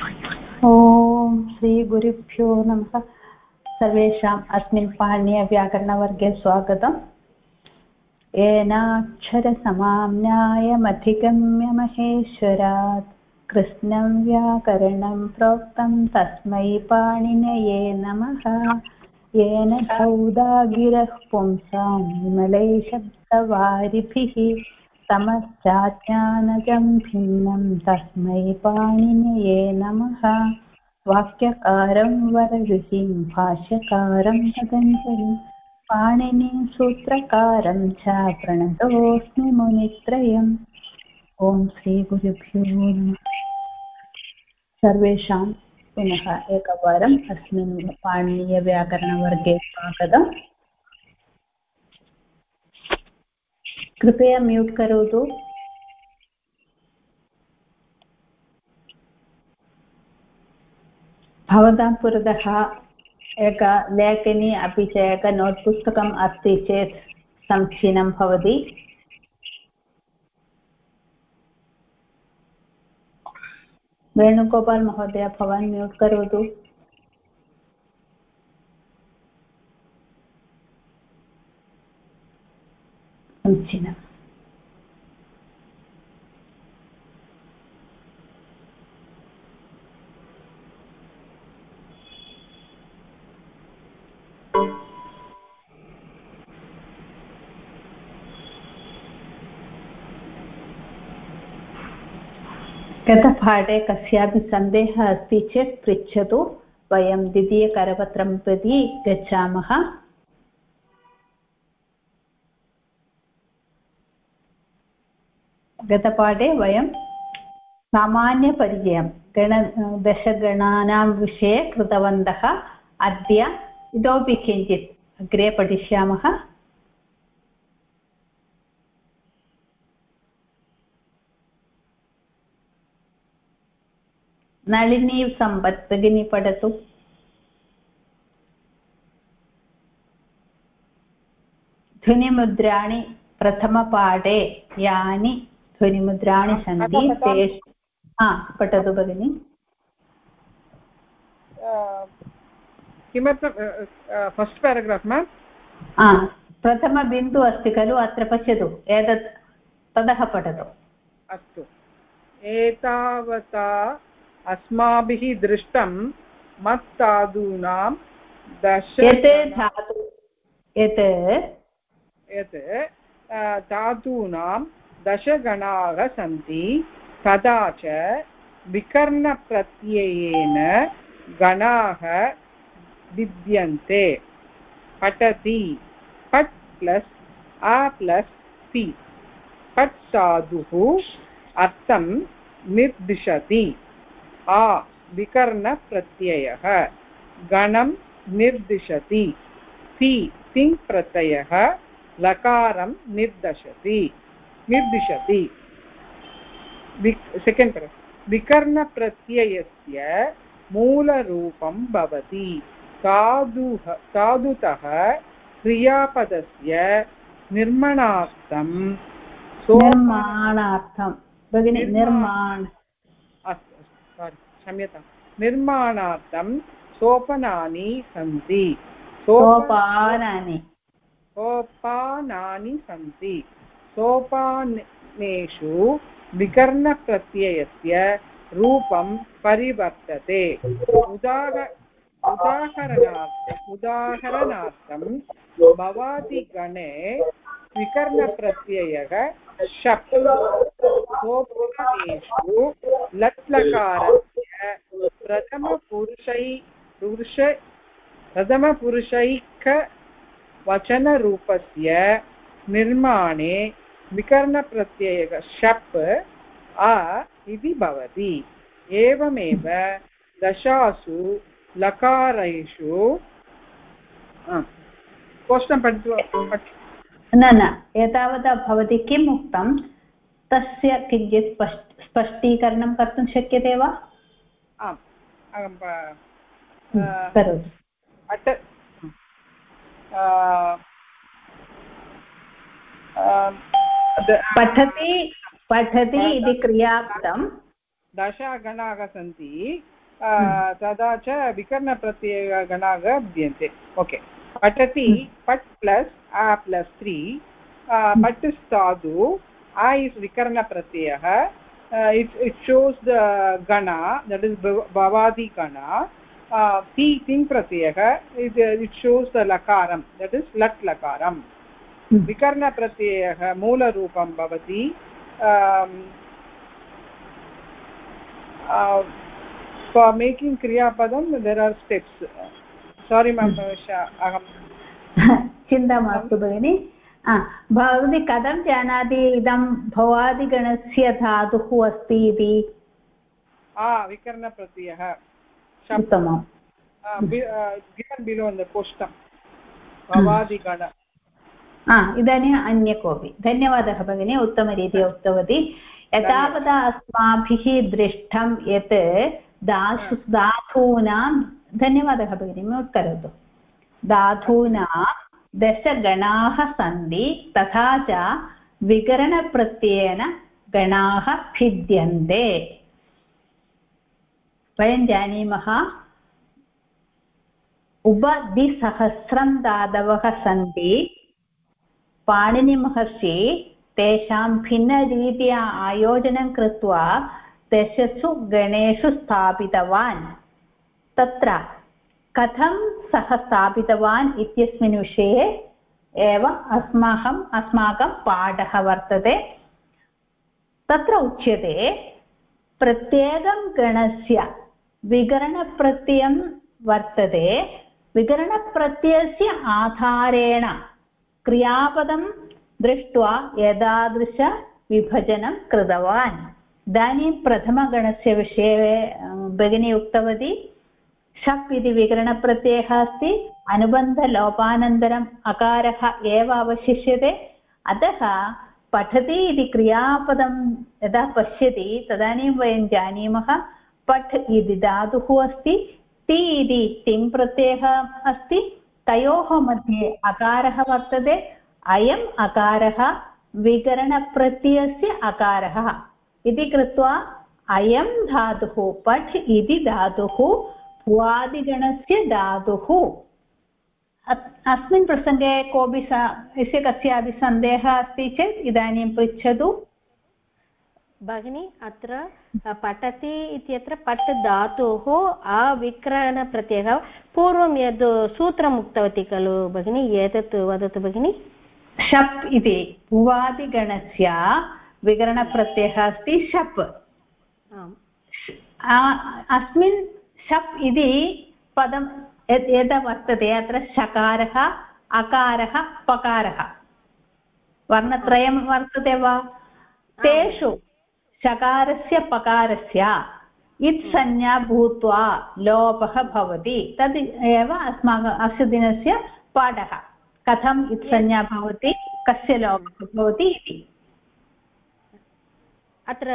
ॐ श्रीगुरुभ्यो नमः। सर्वेषाम् अस्मिन् पाणिनीयव्याकरणवर्गे स्वागतम्। येनाक्षरसमाम्नायमधिगम्य महेश्वरात् कृष्णं व्याकरणं प्रोक्तं तस्मै पाणिनये नमः। येन धौदागिरः पुंसां विमलै शब्दवारिभिः तमश्चाज्ञानजं भिन्नं तस्मै पाणिनये नमः। वाक्यकारं वररुचिं भाष्यकारं पतञ्जलिं पाणिनिं सूत्रकारं च प्रणतोऽस्मि मुनित्रयम्। ॐ श्रीगुरुभ्यो नमः। सर्वेषां पुनः एकवारम् अस्मिन् पाणिनीयव्याकरणवर्गे स्वागतम्। कृपया म्यूट् करोतु भवतां पुरतः एका लेखनी अपि च एक नोट् पुस्तकम् अस्ति चेत् समीचीनं भवति। वेणुगोपाल् महोदय, भवान् म्यूट् करोतु। समीचीनम् गतपाठे कस्यापि सन्देहः अस्ति चेत् पृच्छतु। वयं द्वितीयकरपत्रं प्रति गच्छामः। गतपाठे वयं सामान्यपरिचयं गण, दशगणानां विषये कृतवन्तः अद्य इतोपि किञ्चित् अग्रे पठिष्यामः। नलिनी सम्पत्, भगिनी पठतु। ध्वनिमुद्राणि प्रथमपाठे यानि ध्वनिमुद्राणि सन्ति तेषु हा पठतु भगिनि। किमर्थं फस्ट् पेराग्राफ् मेम् प्रथमबिन्दु अस्ति खलु अत्र पश्यतु एतत् ततः पठतु। अस्तु। एतावता अस्माभिः दृष्टं मत्तादूनां दश यत् धातु यत् यत् धातूनां दशगणाः सन्ति। तथा च विकर्णप्रत्ययेन गणाः विद्यन्ते। पठति। पट् प्लस् आ प्लस् सि पट् साधुः अर्थं निर्दिशति। आ विकर्णप्रत्ययः गणं निर्दिशति। सि तिङ् प्रत्ययः लकारं निर्दशति। निर्दिशति। सेकेण्ड् विकर्णप्रत्ययस्य मूलरूपं भवति। साधुः साधुतः क्रियापदस्य निर्माणार्थं निर्माणार्थं। भगिनि निर्माण। अस्तु सारि क्षम्यतां निर्माणार्थं सोपानानि सन्ति। सोपानानि। सोपानानि सन्ति। सोपानेषु विकर्णप्रत्ययस्य रूपं परिवर्तते। उदाह उदाहरणार्थ उदाहरणार्थं भवादिगणे विकर्णप्रत्ययः शप् सोपानेषु लट्लकारस्य प्रथमपुरुषै पुरुष प्रथमपुरुषैकवचनरूपस्य निर्माणे विकर्णप्रत्ययः शप् अ इति भवति। एवमेव दशासु लकारेषु कोष्ठं पठित्वा न न एतावता भवती किम् उक्तं? तस्य किञ्चित् स्पष्ट स्पष्टीकरणं कर्तुं शक्यते वा? आम् करोतु। अट पठति पठति इति क्रियापदं दशगणाः सन्ति तदा च विकरणप्रत्ययगणाः विद्यन्ते ओके। पठति पट् प्लस् आ प्लस् त्री। पट् धातु। आ इस् विकरणप्रत्ययः। इट् इट् शोस् द गण दट् इस् भवादि गण ति तिङ् प्रत्ययः इट् शोस् द लकारं। दट् इस् लट् लकारम्। विकरणप्रत्ययः मूलरूपं भवति। फार् मेकिङ्ग् क्रियापदं देर् आर् स्टेप्स् सारि माम् अहं चिन्ता मास्तु भगिनि। भवती कथं जानाति इदं भवादिगणस्य धातुः अस्ति इति? विकरणप्रत्ययः। उत्तमम्। बिलो कोष्ठं भवादिगण। इदानीम् अन्य कोऽपि धन्यवादः भगिनी उत्तमरीत्या उक्तवती यतावता अस्माभिः दृष्टं यत् दासु धातूनां धन्यवादः भगिनी म्यूट् करोतु धातूनां दशगणाः सन्ति तथा च विकरणप्रत्ययेन गणाः भिद्यन्ते वयं जानीमः उपद्विसहस्रं धातवः सन्ति पाणिनिमहर्षि तेषां भिन्नरीत्या आयोजनं कृत्वा दशसु गणेषु स्थापितवान्। तत्र कथं सः स्थापितवान् इत्यस्मिन् विषये एव अस्माकम् अस्माकं पाठः वर्तते। तत्र उच्यते, प्रत्येकं गणस्य विकरणप्रत्ययं वर्तते। विकरणप्रत्ययस्य आधारेण क्रियापदं दृष्ट्वा एतादृशविभजनं कृतवान्. इदानीं प्रथमगणस्य विषये भगिनी उक्तवती, शप् इति विकरणप्रत्ययः अस्ति, अनुबन्धलोपानन्तरम् अकारः एव अवशिष्यते, अतः पठति इति क्रियापदं यदा पश्यति, तदानीं वयं जानीमः, पठ् इति धातुः अस्ति, ति इति तिङ् अस्ति तयोः मध्ये अकारः वर्तते। अयम् अकारः, विकरणप्रत्ययस्य अकारः। इति कृत्वा अयं धातुः, पठ् इति धातुः भुवादिगणस्य धातुः। अस्मिन् प्रसङ्गे कोऽपि यस्य कस्यापि सन्देहः अस्ति चेत् इदानीं पृच्छतु। भगिनी, अत्र पठति इत्यत्र पट् धातोः अविक्रयणप्रत्ययः पूर्वं यद् सूत्रम् उक्तवती खलु भगिनी एतत् वदतु भगिनि शप् इति भुवादिगणस्य विकरणप्रत्ययः अस्ति शप् अस्मिन् शप् इति पदं यद् वर्तते अत्र शकारः अकारः पकारः वर्णत्रयं वर्तते वा तेषु शकारस्य पकारस्य। इत्संज्ञा भूत्वा लोपः भवति। तद् एव अस्माकम् अस्य दिनस्य पाठः। कथम् इत्संज्ञा भवति कस्य लोपः भवति इति। अत्र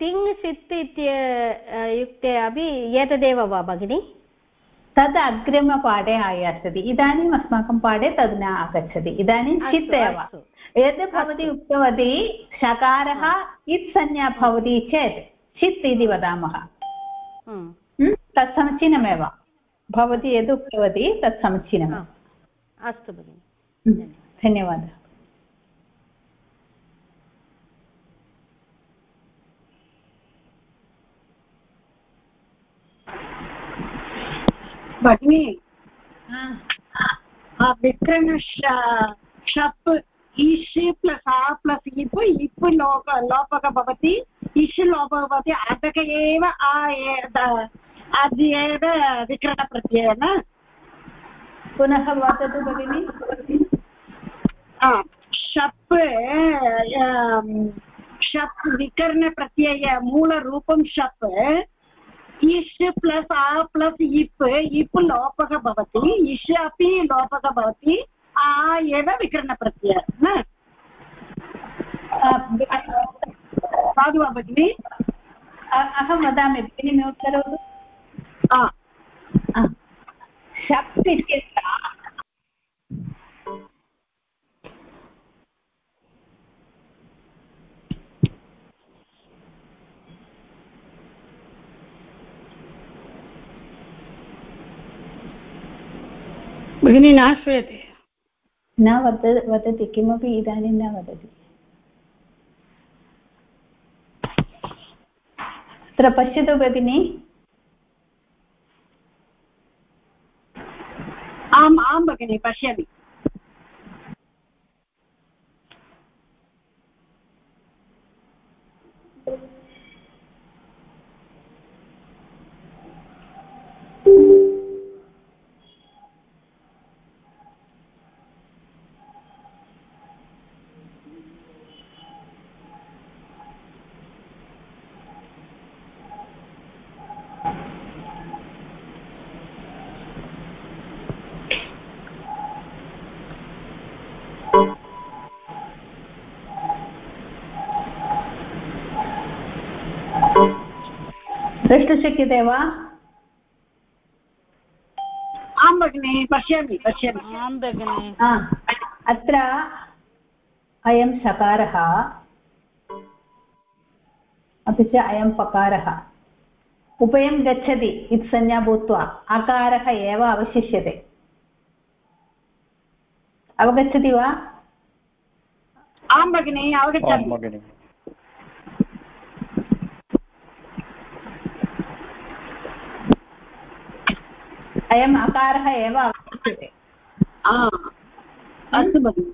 तिङ् सित् इत्युक्ते अपि एतदेव वा भगिनि? तद् अग्रिमपाठे आयास्यति। इदानीम् अस्माकं पाठे तद् न आगच्छति। इदानीं चित् एव। यद् भवती उक्तवती शकारः इत् संज्ञा भवति चेत् चित् इति वदामः। हम्म। तत् समीचीनमेव भवती यद् उक्तवती तत् समीचीनम् अस्तु भगिनि। धन्यवादः। भगिनि विक्रम शप् इष् प्लस् आ प्लस् इप् इप् लोप लोपः भवति इष् लोपः भवति अतः एव आ अद्य एव विकरणप्रत्ययः न पुनः वदतु भगिनि शप् शप् विकरणप्रत्यय मूलरूपं शप् इष् प्लस् आ प्लस् इप् इप् लोपः भवति इष् अपि लोपः भवति आ एव विकरणप्रत्यय साधु वा भगिनि अहं वदामि भगिनि म्यूट् करोतु शप् इत्यत्र भगिनी न श्रूयते न वद वदति किमपि इदानीं न वदति अत्र पश्यतु भगिनि आम् आं भगिनि पश्यामि द्रष्टुं शक्यते वा आं भगिनि पश्यामि पश्यामि। आं भगिनि। हा, अत्र अयं सकारः। अपि च अयं पकारः। उभयं गच्छति इत्संज्ञा भूत्वा। अकारः एव अवशिष्यते। अवगच्छति वा? आं भगिनि अवगच्छामि। अयम् अकारः एव अवशिष्यते अस्तु भगिनि।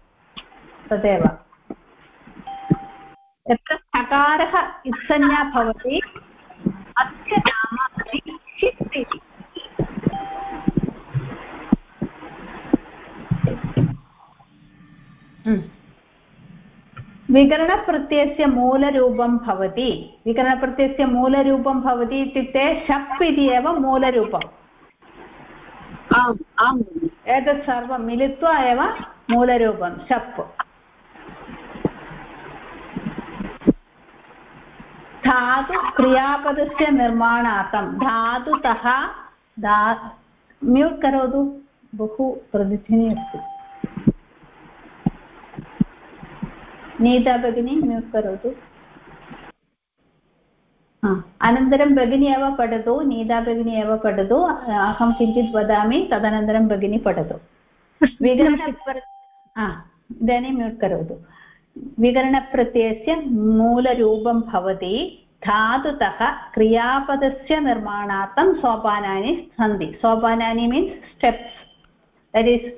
तदेव। यत्र सकारः इत्संज्ञा भवति अस्य नाम षित् इति हम्म। विकरणप्रत्ययस्य मूलरूपं भवति। विकरणप्रत्ययस्य मूलरूपं भवति इत्युक्ते शप् इति एव मूलरूपम्। आम् आं भगिनि एतत् सर्वं मिलित्वा एव मूलरूपं शप् धातु क्रियापदस्य निर्माणार्थं, धातुतः धा म्यूट् करोतु, बहु प्रतिध्वनि अस्ति। नीता भगिनी, म्यूट् करोतु। अनन्तरं भगिनी एव पठतु नीता भगिनी एव पठतु अहं किञ्चित् वदामि तदनन्तरं भगिनी पठतु विकरणप्र हा इदानीं म्यूट् करोतु विकरणप्रत्ययस्य मूलरूपं भवति धातुतः क्रियापदस्य निर्माणार्थं सोपानानि सन्ति सोपानानि मीन्स् स्टेप्स् दट् इस्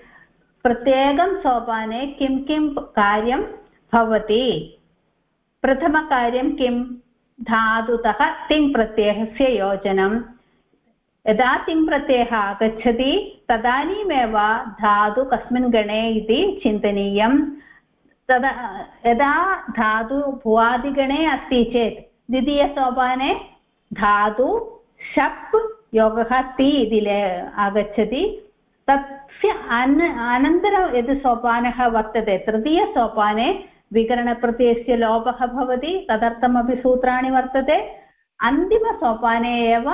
प्रत्येकं सोपाने किं किं कार्यं भवति प्रथमकार्यं किं धातुतः तिङ् प्रत्ययस्य योजनं। यदा तिङ् प्रत्ययः आगच्छति, तदानीमेव धातु कस्मिन् गणे इति चिन्तनीयं तदा, यदा धातु भुवादिगणे अस्ति चेत्, द्वितीयसोपाने धातु शप् योगः ति इति आगच्छति। तस्य अन, अनन्तरं यद् सोपानः वर्तते, तृतीयसोपाने विकरणप्रत्ययस्य लोपः भवति, तदर्थमपि सूत्राणि वर्तते। अन्तिमसोपाने एव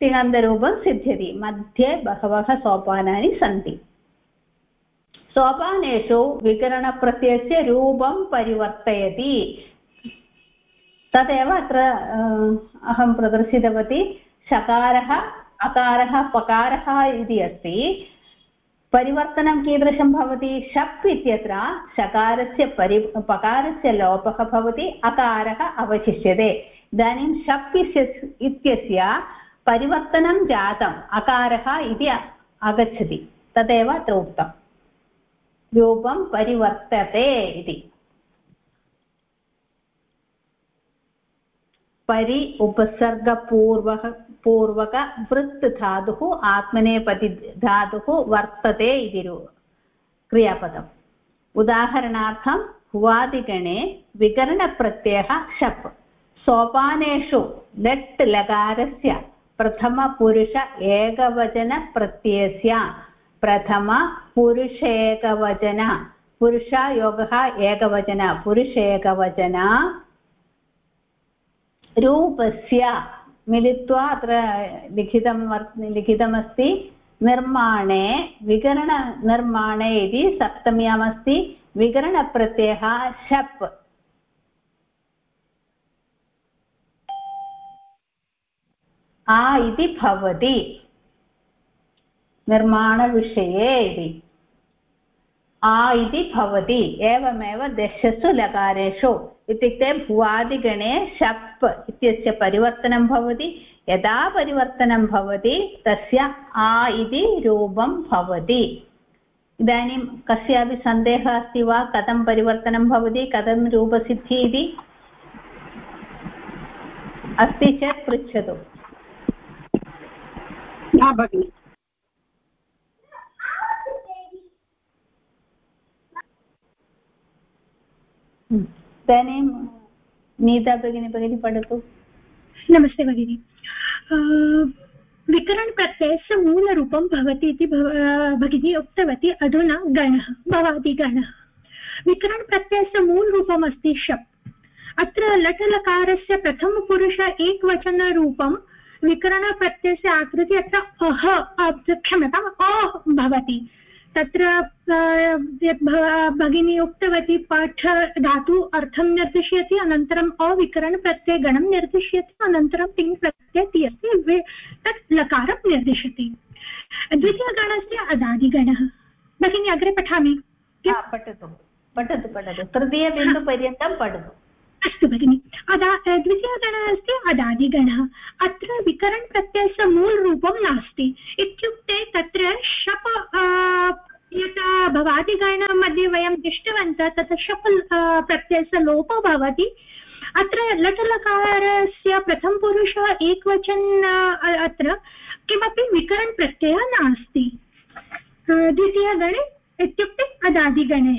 तिङन्तरूपं सिद्ध्यति। मध्ये बहवः सोपानानि सन्ति। सोपानेषु विकरणप्रत्ययस्य रूपं परिवर्तयति। तदेव अत्र अहं प्रदर्शितवती। शकारः, अकारः, पकारः इति अस्ति। परिवर्तनं कीदृशं भवति? शप् इत्यत्र शकारस्य परि, पकारस्य लोपः भवति, अकारः अवशिष्यते। इदानीं शप् इत्यस्य परिवर्तनं जातम्, अकारः इति आगच्छति। तदेव अत्र उक्तम् रूपं परिवर्तते इति। परि, उपसर्गपूर्वः पूर्वक वृत् धातुः आत्मनेपति धातुः वर्तते इति क्रियापदम्। उदाहरणार्थं भुवादिगणे विकरणप्रत्ययः शप्। सोपानेषु लट् लकारस्य प्रथमपुरुष एकवचनप्रत्ययस्य प्रथमपुरुषेकवचन पुरुषयोगः एकवचन पुरुषेकवचन रूपस्य मिलित्वा अत्र लिखितं वर् लिखितमस्ति, निर्माणे विकरणनिर्माणे इति सप्तम्यामस्ति, विकरणप्रत्ययः शप्। आ इति भवति, निर्माणविषये इति। आ इति भवति, एवमेव दशसु लकारेषु। इत्युक्ते भुवादिगणे शप् इत्यस्य परिवर्तनं भवति। यदा परिवर्तनं भवति तस्य आ इति रूपं भवति। इदानीं कस्यापि सन्देहः अस्ति वा? कथं परिवर्तनं भवति? कथं रूपसिद्धिः इति? अस्ति चेत् पृच्छतु। भगिनि। इदानीं नीता भगिनी भगिनी पठतु नमस्ते भगिनि। विकरणप्रत्ययस्य मूलरूपं भवति इति भगिनी उक्तवती अधुना गणः भवति गणः। विकरणप्रत्ययस्य मूलरूपमस्ति शप् अत्र लटलकारस्य प्रथमपुरुष एकवचनरूपं विकरणप्रत्ययस्य आकृति, अत्र अह क्षम्यताम् अ भवति। तत्र यत् भगिनी उक्तवती, पाठ धातु अर्थं निर्दिश्यति, अनन्तरम् अविकरणप्रत्ययगणं निर्दिश्यति, अनन्तरं तिङ् प्रत्ययति अस्ति तत् लकारं निर्दिशति। द्वितीयगणस्य अदादिगणः। भगिनी, अग्रे पठामि। पठतु। पठतु पठतु। तृतीयबिन्दुपर्यन्तं पठतु। अस्तु भगिनि। अदा द्वितीयगणः अस्ति, अदादिगणः। अत्र विकरणप्रत्ययस्य मूलरूपं नास्ति। इत्युक्ते तत्र शप यत् भवादिगणमध्ये वयं दृष्टवन्तः, तत्र शप प्रत्ययस्य लोपो भवति। अत्र लटलकारस्य प्रथमपुरुषः एकवचन अत्र किमपि विकरणप्रत्ययः नास्ति। द्वितीयगणे इत्युक्ते अदादिगणे।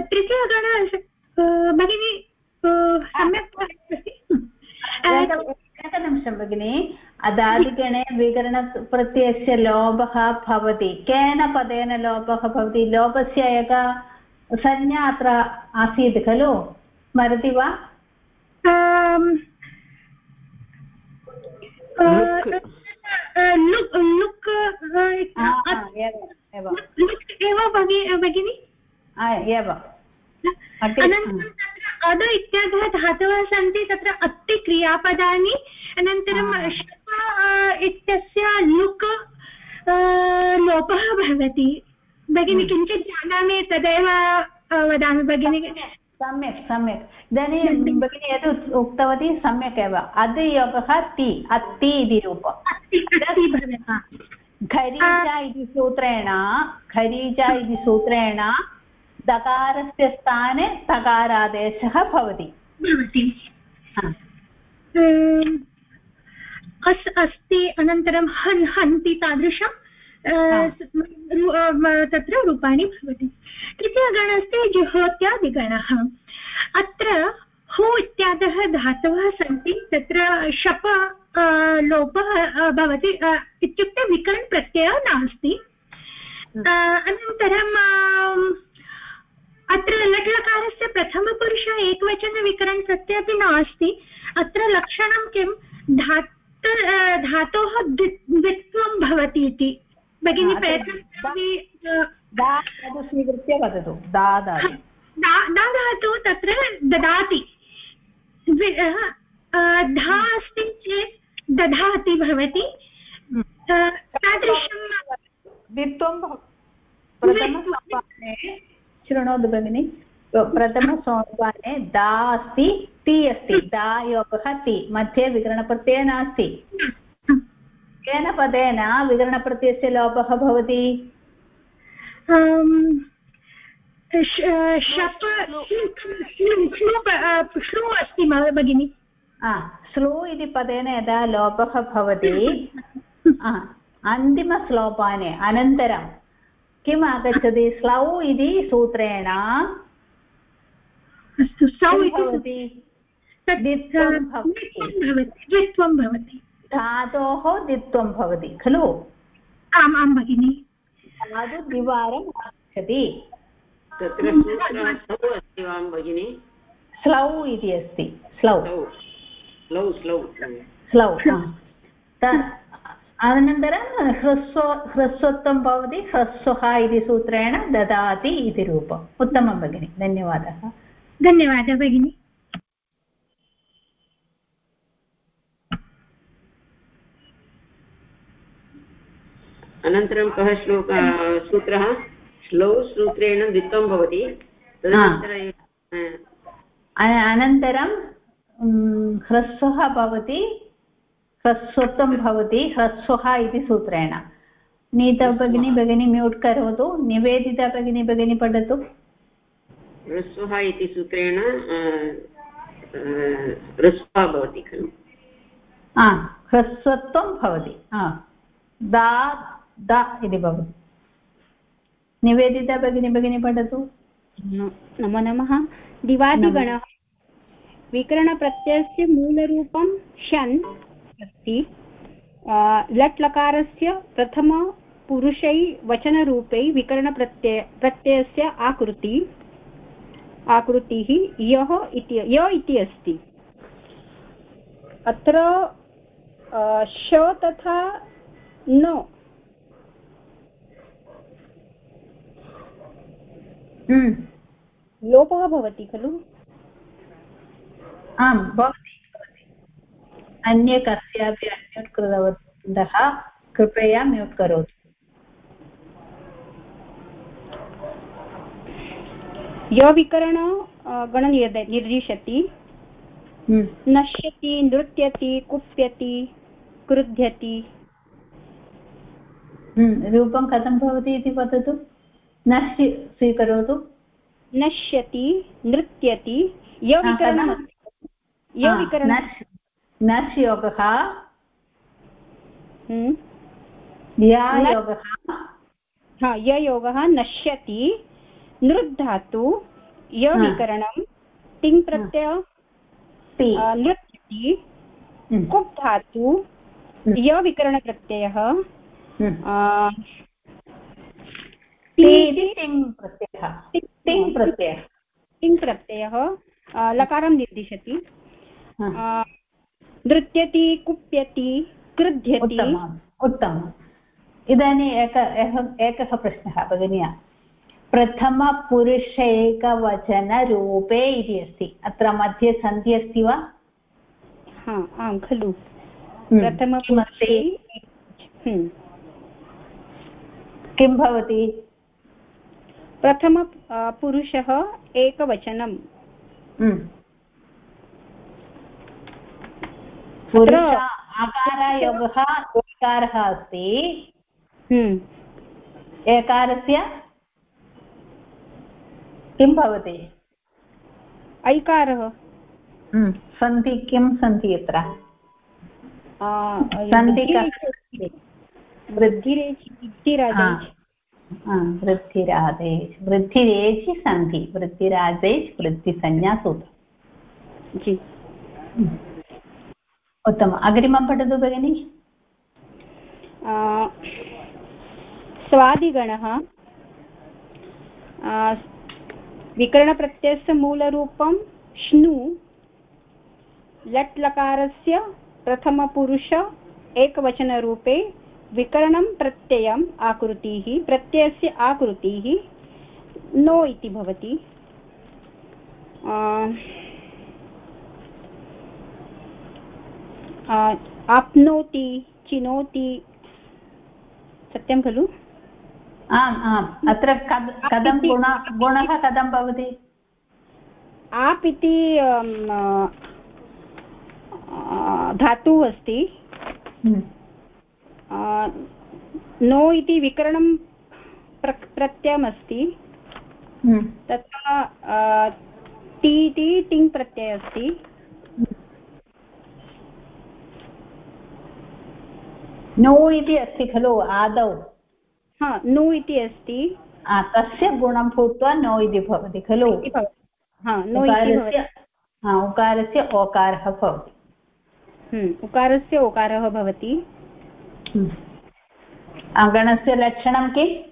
तृतीयगणः भगिनी सम्यक् एकनिमिषं भगिनि। अदादिगणे विकरणप्रत्ययस्य लोभः भवति। केन पदेन लोभः भवति? लोभस्य एका संज्ञा अत्र आसीत् खलु? स्मरति वा? लुक्। एव भगिनि? एव। अनन्तरं तत्र अद इत्यादयः धातवः सन्ति तत्र अत्ति क्रियापदानि। अनन्तरं इत्यस्य लुक् लोपः भवति। भगिनी किञ्चित् जानामि तदेव वदामि भगिनि। सम्यक् सम्यक् इदानीं भगिनी यद् उक्तवती सम्यक् एव। अद् योगः ति अत्ति इति रूपम्। खरीजा इति सूत्रेण खरीजा इति सूत्रेण दकारस्य स्थाने तकारादेशः भवति। अस् अस्ति अनन्तरं हन् हन्ति तादृशं तत्र रूपाणि भवति। तृतीयगणस्य जुहोत्यादिगणः अत्र हु इत्यादयः धातवः सन्ति तत्र शप लोपः भवति इत्युक्ते विकरणप्रत्ययः नास्ति। अनन्तरं अत्र लट्लकारस्य प्रथमपुरुष एकवचनविकरणप्रत्यय अपि नास्ति। अत्र लक्षणं किं? धात् धातोः द्वित्वं भवति इति। भगिनी स्वीकृत्य वदतु। दा धातु। तत्र ददाति। धा अस्ति चेत् दधाति भवति। तादृशं द्वित्वं शृणोतु भगिनि प्रथमसोपाने दा अस्ति ति अस्ति दा योगः ति मध्ये विकरणप्रत्ययः नास्ति। केन पदेन विकरणप्रत्ययस्य लोपः भवति? श्लू अस्ति भगिनि। स्लू इति पदेन यदा लोपः भवति अन्तिमश्लोपाने अनन्तरं किम् आगच्छति स्लौ इति सूत्रेण। भवति? द्वित्वं भवति। धातोः द्वित्वं भवति खलु? आम् आं भगिनि। धातु द्विवारम् आगच्छति। तत्र अस्ति वा भगिनि। स्लौ इति अस्ति स्लौ। स्लौ स्लौ स्लौ। अनन्तरं ह्रस्व ह्रस्वत्वं भवति ह्रस्वः इति सूत्रेण ददाति इति रूपम्. उत्तमं भगिनि धन्यवादः. धन्यवादः भगिनि. अनन्तरं कः श्लोक सूत्रः? श्लौ सूत्रेण द्वित्वं भवति. अनन्तरं ह्रस्वः भवति ह्रस्वत्वं भवति ह्रस्वः इति सूत्रेण। नीता भगिनी भगिनी म्यूट् करोतु निवेदिता भगिनी भगिनी पठतु। ह्रस्वः इति सूत्रेण ह्रस्वः भवति खलु। ह्रस्वत्वं भवति। दा द इति भवति। निवेदिता भगिनी भगिनी पठतु। नमो नमः दिवादिगणः। विकरणप्रत्ययस्य मूलरूपं षन् अस्ति। लट् लकारस्य प्रथमपुरुषै वचनरूपै विकरणप्रत्यय प्रत्ययस्य आकृति आकृतिः यः इति य इति अस्ति। अत्र श तथा न। हम्म। लोपः भवति खलु? आम् अन्ये कस्यापि अन्म्यूट् कृतवन्तः कृपया म्यूट् करोतु। यविकरण गणनिर्द निर्दिशति। हम्म। नश्यति नृत्यति कुप्यति क्रुध्यति। हम्म, रूपं कथं भवति इति वदतु। नश्य स्वीकरोतु। नश्यति नृत्यति। यविकरणम् यविकरणं नश् योगः। या योगः हा नश्यति नृद्धातु यविकरणं तिङ् प्रत्यय नृत्यति। कुप् धातु हम्म। यविकरणप्रत्ययः तिङ् प्रत्ययः तिङ् प्रत्ययः तिङ् प्रत्ययः लकारं निर्दिशति। नृत्यति कुप्यति क्रुध्यति। उत्तमम् इदानीम् एक एकः प्रश्नः भगिन्या प्रथमपुरुष एकवचनरूपे इति अस्ति। अत्र मध्ये सन्धि अस्ति वा? हा आं खलु। हम्म। प्रथमपुरुषे हम्म। किं भवति? प्रथम पुरुषः एकवचनं हम्म। पुरुष आकारयोगः एकारः अस्ति। हम्म। एकारस्य किं भवति? ऐकारः। सन्धि किं सन्धि अत्र सन्धि वृद्धिरेचि वृद्धिरादेश् वृद्धिरेचि सन्धि वृद्धिरादेश् वृद्धिसंज्ञा उत्तमम्। अग्रिमं पठतु भगिनि। स्वादिगणः। विकरणप्रत्ययस्य मूलरूपं श्नु। लट् लकारस्य प्रथमपुरुष एकवचनरूपे विकरणं प्रत्ययम् आकृतिः, प्रत्ययस्य आकृतिः नो इति भवति। आप्नोति चिनोति सत्यं खलु? आम् आम्। अत्र कथं गुण गुणः कथं भवति? आप् इति धातुः अस्ति। हम्म। नो इति विकरणं प्र प्रत्ययमस्ति। हम्म। तत्र ति इति तिङ् प्रत्ययः अस्ति। नो इति अस्ति खलु आदौ। हा नु इति अस्ति। तस्य गुणं भूत्वा नो इति भवति खलु। उकारस्य ओकारः भवति। हम्म, उकारस्य ओकारः भवति। हम्म। गणस्य लक्षणं किम्?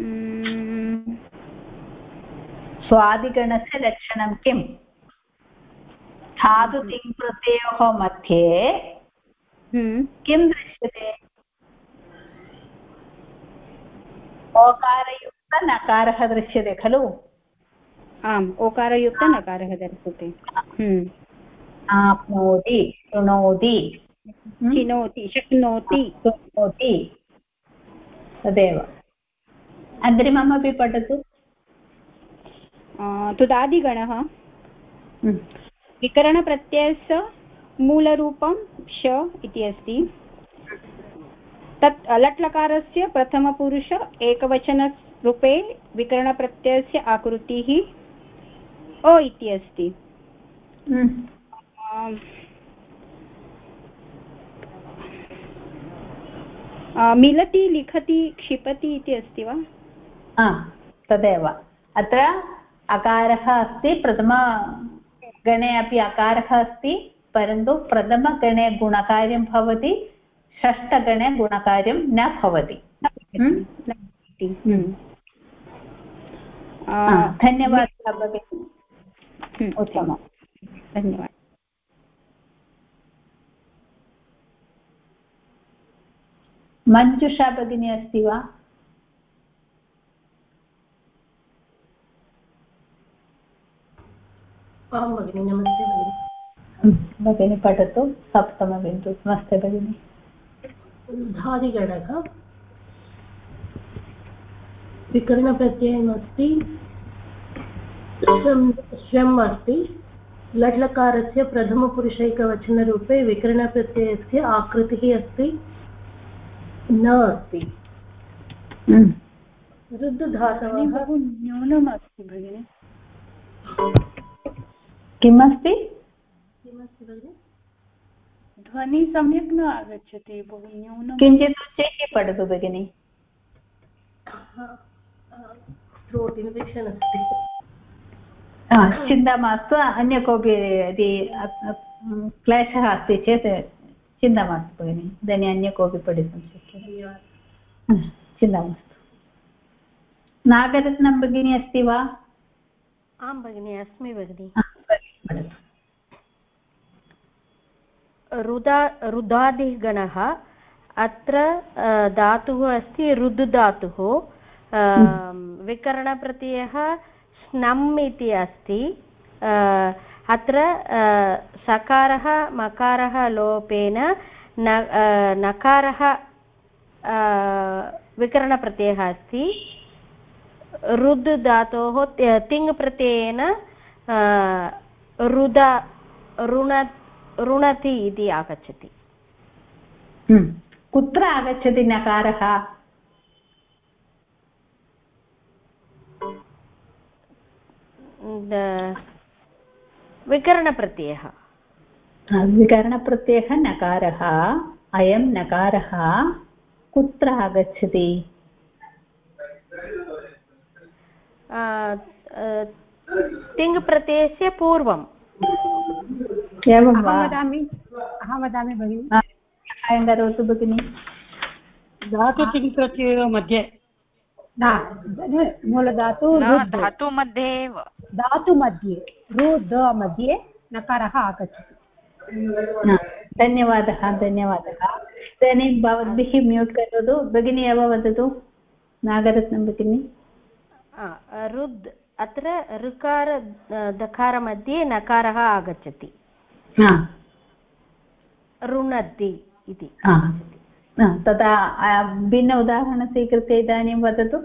हम्म। स्वादिगणस्य लक्षणं किम्? धातु तिङ् मध्ये किं दृश्यते? ओकारयुक्तनकारः दृश्यते खलु? आम् ओकारयुक्तनकारः दर्शते आप्नोति शृणोति। चिनोति शक्नोति। शक्नोति तदेव। अग्रिममपि पठतु। तुदादिगणः। विकरणप्रत्ययस्य मूलरूपं श इति अस्ति। तत् लट्लकारस्य प्रथमपुरुष एकवचनरूपे विकरणप्रत्ययस्य आकृतिः अ इति अस्ति। मिलति लिखति क्षिपति इति अस्ति वा? तदेव। अत्र अकारः अस्ति प्रथमगणे अपि अकारः अस्ति। परन्तु प्रथमगणे गुणकार्यं भवति षष्ठगणे गुणकार्यं न भवति। धन्यवादः भगिनि। उत्तमम्। धन्यवादः। मञ्जुषा भगिनी अस्ति वा? आं भगिनि नमस्ते भगिनि। भगिनि पठतु. सप्तमबिन्दु. नमस्ते भगिनि. धादिगणः विकरणप्रत्ययमस्ति. श्वम् अस्ति लट्लकारस्य प्रथमपुरुषैकवचनरूपे विकरणप्रत्ययस्य आकृतिः अस्ति. न अस्ति. रुद्धधातवः बहु न्यूनम् अस्ति भगिनि किम् अस्ति किमस्ति भगिनि ध्वनिः सम्यक् न आगच्छति बहु न्यूनं किञ्चित् उच्चैः पठतु भगिनि। थ्रोट् इन्फेक्षन् अस्ति चिन्ता मास्तु अन्य कोऽपि यदि क्लेशः अस्ति चेत् चिन्ता मास्तु भगिनि इदानीम् अन्य कोऽपि पठितुं शक्यते। चिन्ता मास्तु। नागरत्नं भगिनी अस्ति वा? आं भगिनि अस्मि भगिनि। रुदा रुदादिगणः अत्र धातुः अस्ति रुद् धातुः विकरणप्रत्ययः स्नम् इति अस्ति अत्र सकारः मकारः लोपेन न नकारः विकरणप्रत्ययः अस्ति रुद् धातोः तिङ् प्रत्ययेन रुद ऋण ऋणति इति आगच्छति। कुत्र आगच्छति नकारः? विकरणप्रत्ययः। विकरणप्रत्ययः नकारः अयं नकारः कुत्र आगच्छति? तिङ् प्रत्ययस्य पूर्वम्। एवं वा वदामि अहं वदामि भगिनि सहायं करोतु भगिनि धातु तिङ् प्रत्ययो मध्ये न मूलधातु धातु मध्ये एव धातु मध्ये रु द मध्ये नकारः आगच्छति धन्यवादः धन्यवादः इदानीं भवद्भिः म्यूट् करोतु भगिनी एव वदतु नागरत्नं भगिनी रुद् अत्र ऋकार दकारमध्ये नकारः आगच्छति ऋणति इति। तदा भिन्न उदाहरणं स्वीकृत्य इदानीं वदतु।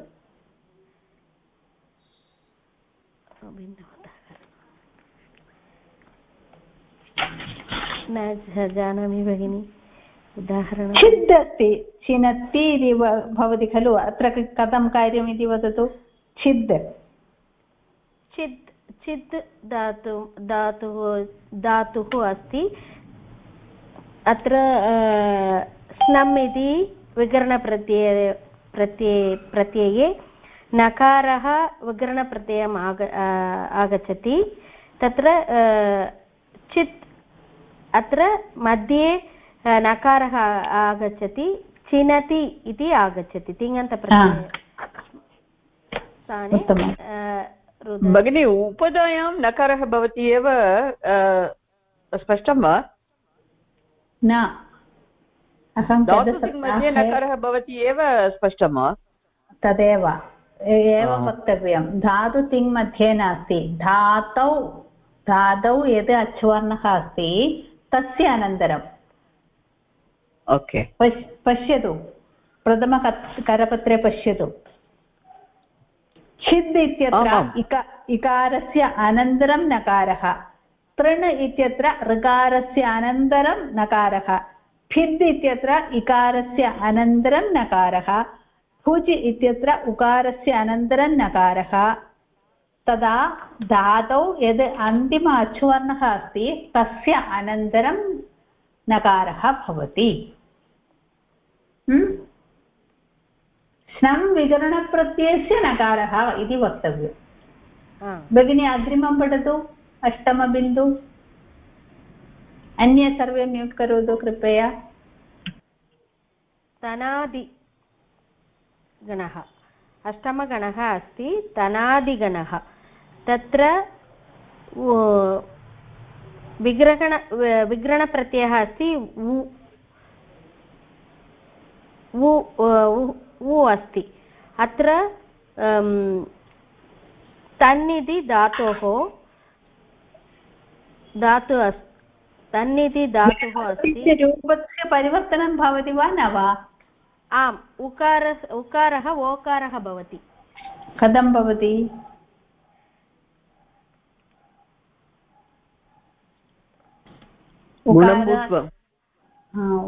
न जानामि भगिनि। उदाहरणं। छिद् अस्ति छिनत्ति इति भवति खलु? अत्र कथं कार्यम् इति वदतु? छिद् चित् चित् धातु धातुः धातुः अस्ति। अत्र स्नम् इति विकरणप्रत्यय प्रत्यये प्रत्यये नकारः विकरणप्रत्ययम् आग आगच्छति। तत्र चित् अत्र मध्ये नकारः आगच्छति चिनति इति आगच्छति। तिङन्तप्रत्यये। स्थाने भगिनि उपधायां नकारः भवति एव स्पष्टं वा? न। मध्ये नकारः भवति एव स्पष्टं वा? तदेव। एवं वक्तव्यं। धातु तिङ् मध्ये नास्ति। धातौ धातौ यद् अच्वर्णः अस्ति तस्य अनन्तरं। ओके। पश् पश्यतु। प्रथम करपत्रे पश्यतु। छिद् इत्यत्र। इका इकारस्य अनन्तरं नकारः। तृण् इत्यत्र ऋकारस्य अनन्तरं नकारः। फिद् इत्यत्र इकारस्य अनन्तरं नकारः। भुज् इत्यत्र उकारस्य अनन्तरं नकारः। तदा धातौ यद् अन्तिम अचुवर्णः अस्ति तस्य अनन्तरं नकारः भवति? स्नं विकरणप्रत्ययस्य नकारः इति वक्तव्यम् हा भगिनी अग्रिमं पठतु अष्टमबिन्दु अन्ये सर्वे म्यूट् करोतु कृपया तनादि गणः अष्टमगणः अस्ति तनादिगणः तत्र उ, विग्रहण व- विग्रणप्रत्ययः अस्ति उ उ अस्ति। अत्र अम्, तन् इति धातोः धातु अस् तन् इति धातुः अस्ति। रूपस्य परिवर्तनं भवति वा न वा? आम् उकार उकारः ओकारः भवति। कथं भवति?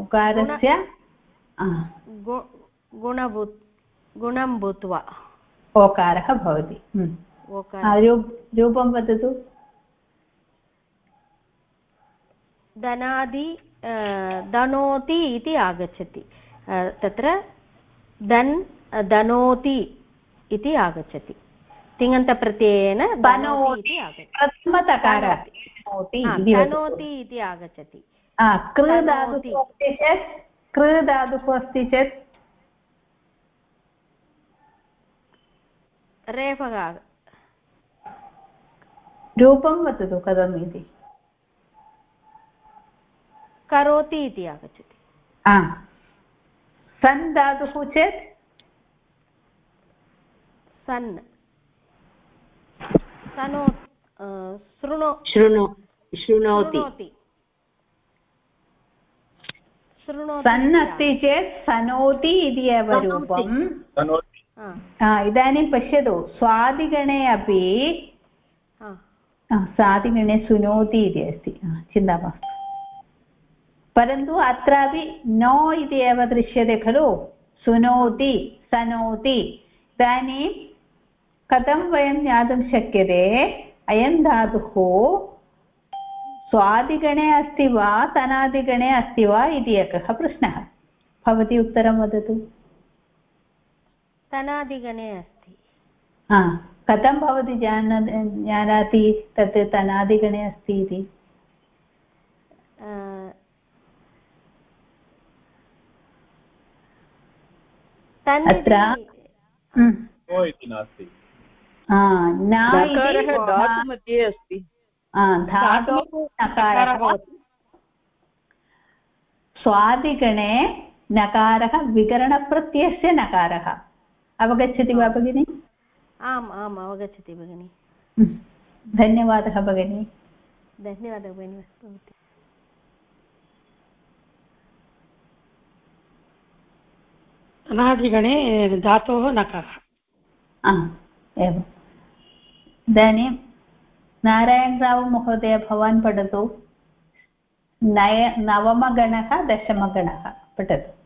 उकारस्य गु गुणभूत् गुणं भूत्वा ओकारः भवति। हम्म। ओकार। रूप- वदतु। धनादि धनोति इति आगच्छति। तत्र धन् धनोति इति आगच्छति। तिङन्तप्रत्ययेन धनोति। धनोति। इति आगच्छति। कृ धातुः अस्ति चेत् कृ धातुः अस्ति चेत् रेफः रूपं वदतु कथम् इति करोति इति आगच्छति सन् धातुः चेत् सन् सनो शृणो शृणु शृणोति सन् अस्ति चेत् सनोति इति एव रूपं इदानीं पश्यतु स्वादिगणे अपि हा, हा, स्वादिगणे सुनोति इति अस्ति हा, चिन्ता मास्तु परन्तु अत्रापि नो इति एव दृश्यते खलु सुनोति सनोति इदानीं कथं वयं ज्ञातुं शक्यते अयं धातुः स्वादिगणे अस्ति वा तनादिगणे अस्ति वा इति एकः प्रश्नः भवती उत्तरं वदतु तनादिगणे अस्ति। हा कथं भवती जान जानाति तत् तनादिगणे अस्ति इति? अत्र हम्म। नास्ति। हा, धातुमध्ये अस्ति। हा, स्वादिगणे नकारः विकरणप्रत्ययस्य नकारः। अवगच्छति वा भगिनि? आम् आम् अवगच्छति भगिनि। हम्म। धन्यवादः भगिनि। धन्यवादः भगिनि। अनादिगणे धातोः नकारः। हा एवम्। इदानीं नारायणराव महोदय भवान् पठतु। नय नवमगणः दशमगणः पठतु।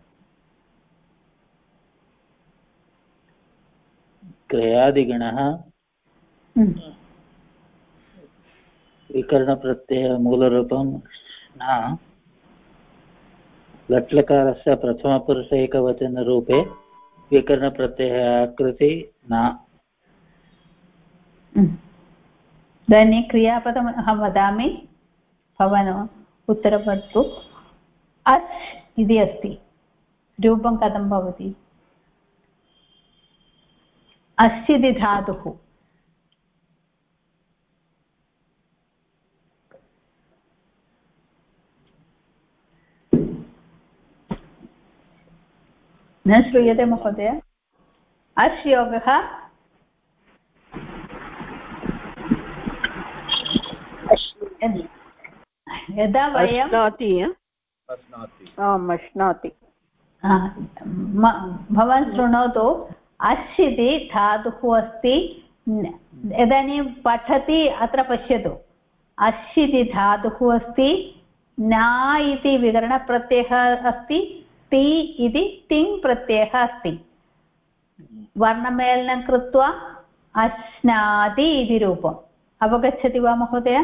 क्रयादिगणः हम्म। विकरणप्रत्ययमूलरूपं न। लट्लकारस्य प्रथमपुरुष एकवचनरूपे विकरणप्रत्ययः आकृति न। हम्म। इदानीं क्रियापदम् अहं वदामि। भवान् उत्तरं वदतु। अच् इति अस्ति। रूपं कथं भवति? अस् इति धातुः न श्रूयते महोदय? अस् योगः यदा वयं अश्नाति मश्नाति भवान् शृणोतु। अश् इति धातुः अस्ति इदानीं पठति अत्र पश्यतु। अश् इति धातुः अस्ति न इति विकरणप्रत्ययः अस्ति ति इति तिङ् प्रत्ययः अस्ति। वर्णमेलनं कृत्वा अश्नाति इति रूपम्। अवगच्छति वा महोदय?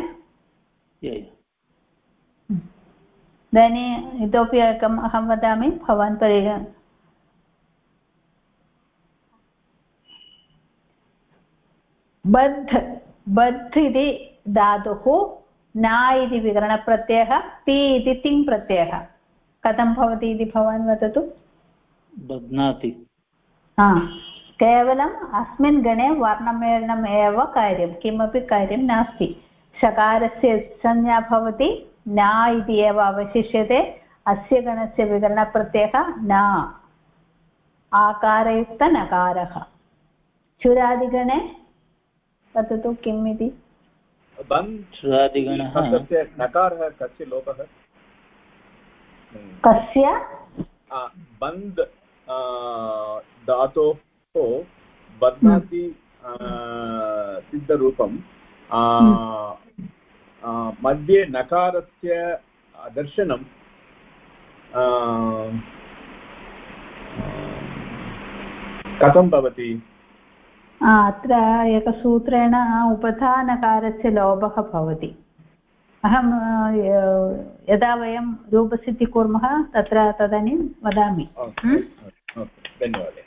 इदानीम् इतोपि एकम् अहं वदामि भवान् परि बद्ध बद्ध इति धातुः न इति विकरणप्रत्ययः ति इति तिङ् प्रत्ययः कथं भवति इति भवान् वदतु? बध्नाति हा केवलम् अस्मिन् गणे वर्णमेलनम् एव कार्यं किमपि कार्यं नास्ति। शकारस्य संज्ञा भवति न इति एव अवशिष्यते अस्य गणस्य विकरणप्रत्ययः न। आकारयुक्तनकारः। चुरादिगणे वदतु किम् इति? नकारः कस्य लोपः? कस्य? बन्द् धातोः बध्नाति सिद्धरूपं मध्ये नकारस्य दर्शनं कथं भवति? अत्र एकसूत्रेण उपधानकारस्य लोभः भवति। अहं यदा वयं रूपसिद्धि कुर्मः तत्र तदानीं वदामि। धन्यवादः।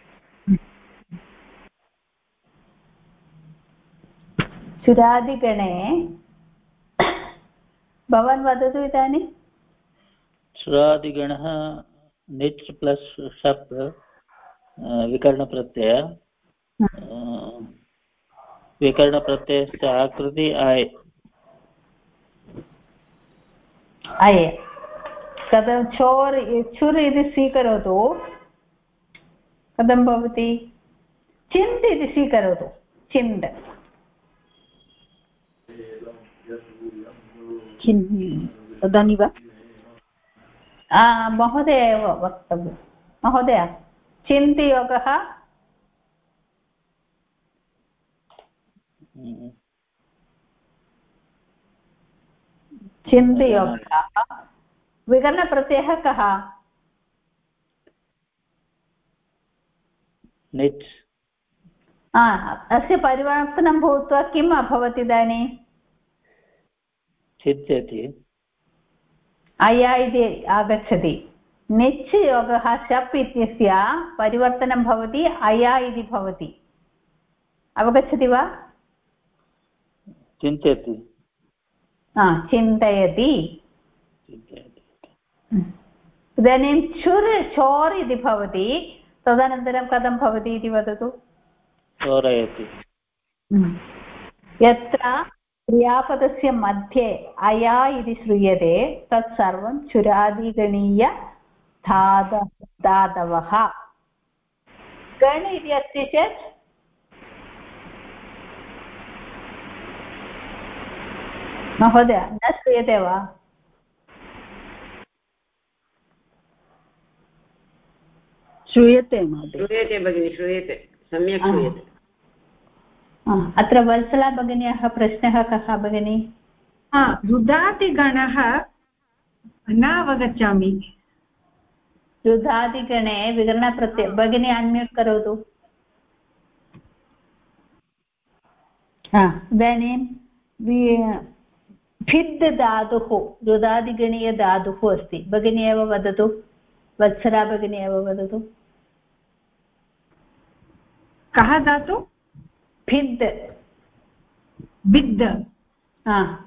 चुरादिगणे भवान् वदतु इदानीं। चुरादिगणः निच् प्लस् शप् विकरणप्रत्यय। विकरणप्रत्ययस्य आकृति आय। अय कथं चोर् चुर् इति स्वीकरोतु कथं भवति? चिन्त् इति स्वीकरोतु चिन्त्। तदानीं वा? महोदय एव वक्तव्यं। महोदय चिन्तयोगः चिन्तयोगः विकरणप्रत्ययः कः? निच् अस्य परिवर्तनं भूत्वा किम् अभवत् इदानीं? अया इति आगच्छति। निच् योगः शप् इत्यस्य परिवर्तनं भवति अया इति भवति। अवगच्छति वा? चिन्तयति। चिन्तयति। इदानीं चुर् चोर् इति भवति तदनन्तरं कथं भवति इति वदतु? चोरयति। यत्र क्रियापदस्य मध्ये अया इति श्रूयते तत्सर्वं चुरादिगणीय धात धातवः। गण इति अस्ति चेत् महोदय न श्रूयते वा? श्रूयते महोदय। श्रूयते भगिनि श्रूयते। सम्यक् श्रूयते। अत्र वत्सला भगिन्याः प्रश्नः कः भगिनि? रुदातिगणः न अवगच्छामि। रुदादिगणे विकरणप्रत्यय भगिनी अन्म्यूट् करोतु। इदानीं भिद् धातुः रुदादिगणीयधातुः अस्ति। भगिनी एव वदतु। वत्सला भगिनी एव वदतु। कः धातु? भिद् भिद् हा।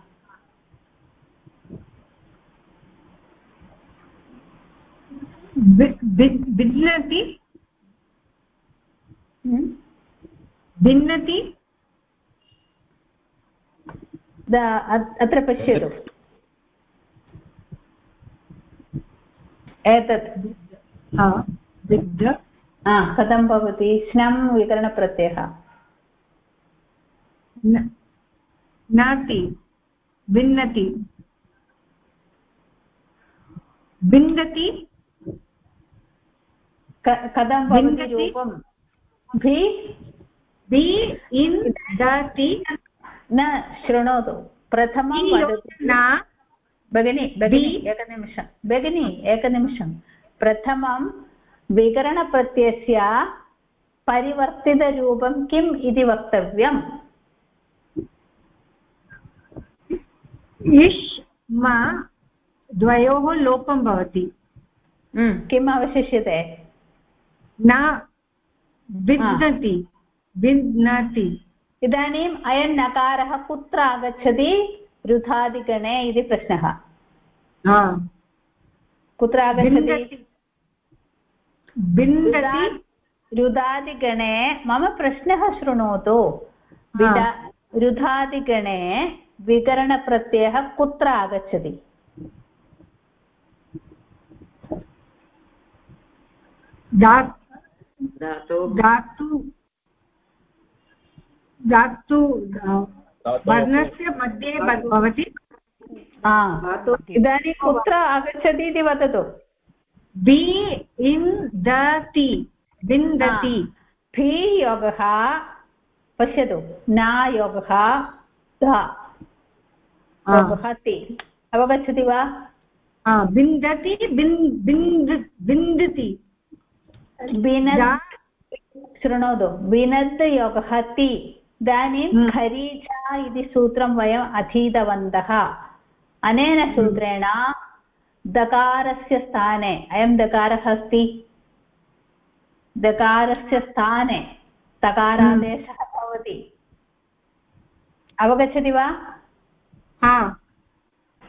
भिन्नति? भिन्नति? अत्र पश्यतु। एतत् कथं भवति? स्नं विकरणप्रत्ययः। नाति भिन्नति। बिन्दति क- कथं भवति? रूपं भि बि इन् दति। न शृणोतु। प्रथमं वदतु। न भगिनि भगिनि एकनिमिषं। भगिनि एकनिमिषं। प्रथमं विकरणप्रत्ययस्य परिवर्तितरूपं किम् इति वक्तव्यम्? इष् म द्वयोः लोपं भवति। हम्म, किम् अवशिष्यते? न विन्दति विन्दति इदानीम् अयं नकारः कुत्र आगच्छति? रुधादिगणे इति प्रश्नः। हा। कुत्र आगच्छति? रुदादिगणे मम प्रश्नः शृणोतु। रुधादिगणे विकरणप्रत्ययः कुत्र आगच्छति? धातोः। धातु वर्णस्य मध्ये भ- भवति। हा। इदानीं कुत्र आगच्छति इति वदतु। बि इन् दति विन्दति। फि योगः पश्यतु। न योगः योगः ति। अवगच्छति वा? हा, विन्दति बिन् बिन्द् विनद् शृणोतु। विनद् योगः ति। इदानीं हम्म। खरीचा इति सूत्रं वयम् अधीतवन्तः। अनेन सूत्रेण दकारस्य स्थाने अयं दकारः अस्ति? दकारस्य स्थाने तकारादेशः भवति। अवगच्छति वा? हा।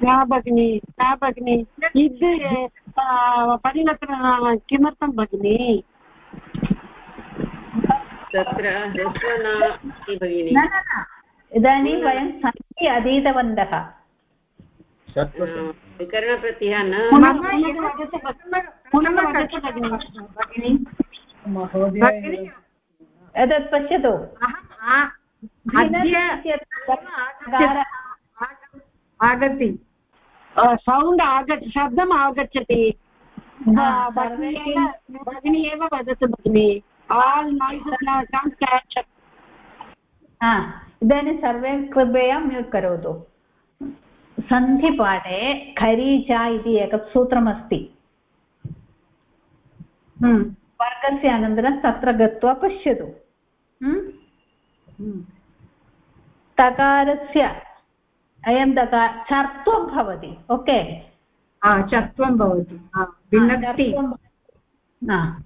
न भगिनि न भगिनि इद् किमर्थं भगिनि? तत्र ह्रस्व न अस्ति भगिनि। न न न। इदानीं वयं सन्धि अधीतवन्तः। विकरणप्रत्ययः न। वदतु वदतु एतत् पश्यतु। आगति। सौण्ड् आगच्छ शब्दम् आगच्छति। भगिनी एव- भगिनी। एव वदतु भगिनि आल् नाಯ್स् केच् हा इदानीं सर्वे कृपया म्यूट् करोतु सन्धिपाठे खरीचा इति एकं सूत्रमस्ति। वर्गस्य अनन्तरं तत्र गत्वा पश्यतु। हम्म? तकारस्य अयं तकार चर्त्वं भवति ओके? भवति। हा, चर्त्वं- हा.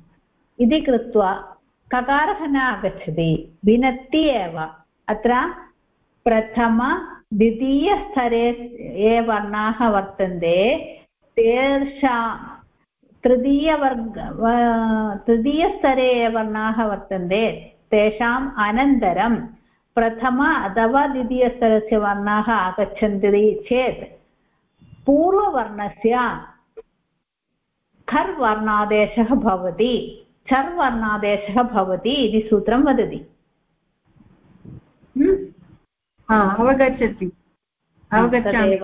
इति कृत्वा ककारः न आगच्छति भिनत्ति एव अत्र प्रथम द्वितीयस्तरे ये वर्णाः वर्तन्ते तेषां तृतीयवर्ग तृतीयस्तरे ये वर्णाः वर्तन्ते तेषाम् अनन्तरं प्रथम अथवा द्वितीयस्तरस्य वर्णाः आगच्छन्ति चेत् पूर्ववर्णस्य खर् वर्णादेशः भवति चर् वर्णादेशः भवति इति सूत्रं वदति। हम्म? अवगच्छति। अवगच्छामि।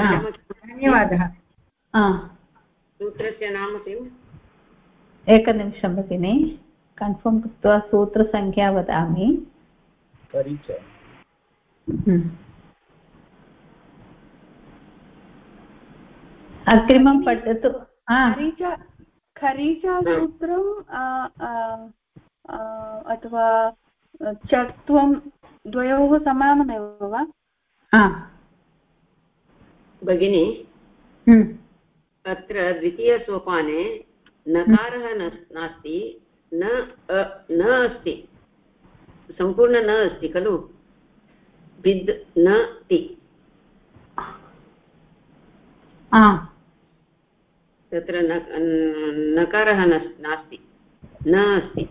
हा. धन्यवादः। सूत्रस्य नाम किम्? एकनिमिषं भगिनि कन्फर्म् कृत्वा सूत्रसङ्ख्या वदामि। हम्म। अग्रिमं पठतु। हा। खरीचा खरीचासूत्रं अथवा चत्वं द्वयोः समानमेव वा? हा। भगिनि हम्म। अत्र द्वितीयसोपाने नकारः न नास्ति न न अस्ति। सम्पूर्ण न अस्ति खलु? विद् न ति। हा। तत्र न नकारः न नास्ति। न अस्ति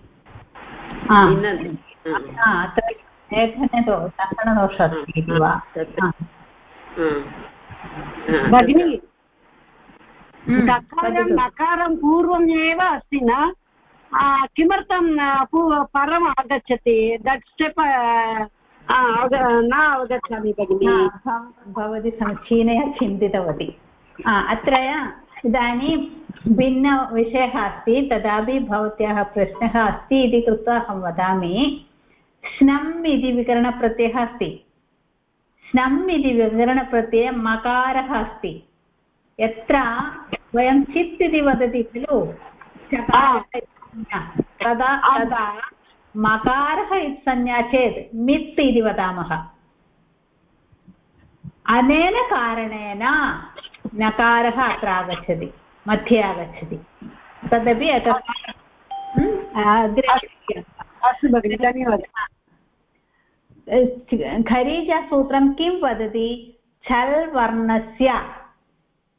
हा हा, हा, हा. हा, हा, भगिनि हम्म, नकारं नकारं पूर्वम् एव अस्ति न? किमर्थं परम् आगच्छति? दट् स्टेप् न अवगच्छामि भगिनि। भवती समीचीनया चिन्तितवती। अत्र इदानीं भिन्नविषयः अस्ति तथापि भवत्याः प्रश्नः अस्ति इति कृत्वा अहं वदामि। स्नम् इति विकरणप्रत्ययः अस्ति। स्नम् इति विकरणप्रत्यये मकारः अस्ति। यत्र वयं चित् इति वदति खलु? तदा तदा मकारः इति चेत् मित् इति वदामः। अनेन कारणेन नकारः अत्र आगच्छति मध्ये आगच्छति। तदपि अस्तु भगिनि धन्यवादः। खरीजसूत्रं किं वदति? छल् वर्णस्य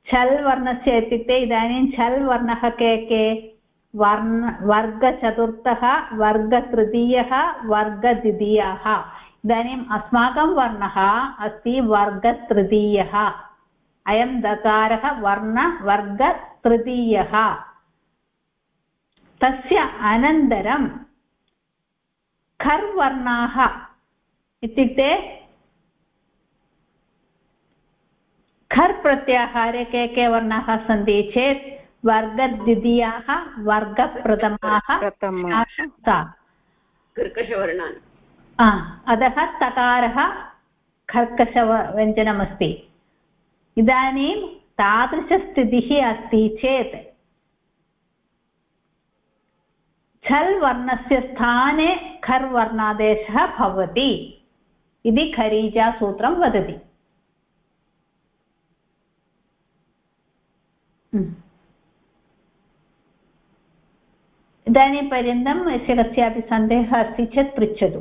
छल् वर्णस्य इत्युक्ते इदानीं छल् वर्णः के के? वर्ण वर्गचतुर्थः वर्गतृतीयः वर्गद्वितीयः। इदानीम् अस्माकं वर्णः अस्ति वर्गतृतीयः। अयं दकारः वर्ण वर्गतृतीयः तस्य अनन्तरं खर्वर्णाः इत्युक्ते खर् प्रत्याहारे के के वर्णाः सन्ति चेत् वर्गद्वितीयाः वर्गप्रथमाः कर्कशवर्णान्। अतः तकारः कर्कशव्यञ्जनमस्ति। इदानीं तादृशस्थितिः अस्ति चेत् छल् वर्णस्य स्थाने खर् वर्णादेशः भवति इति खरीजासूत्रं वदति। इदानीं पर्यन्तं यस्य कस्यापि सन्देहः अस्ति चेत् पृच्छतु।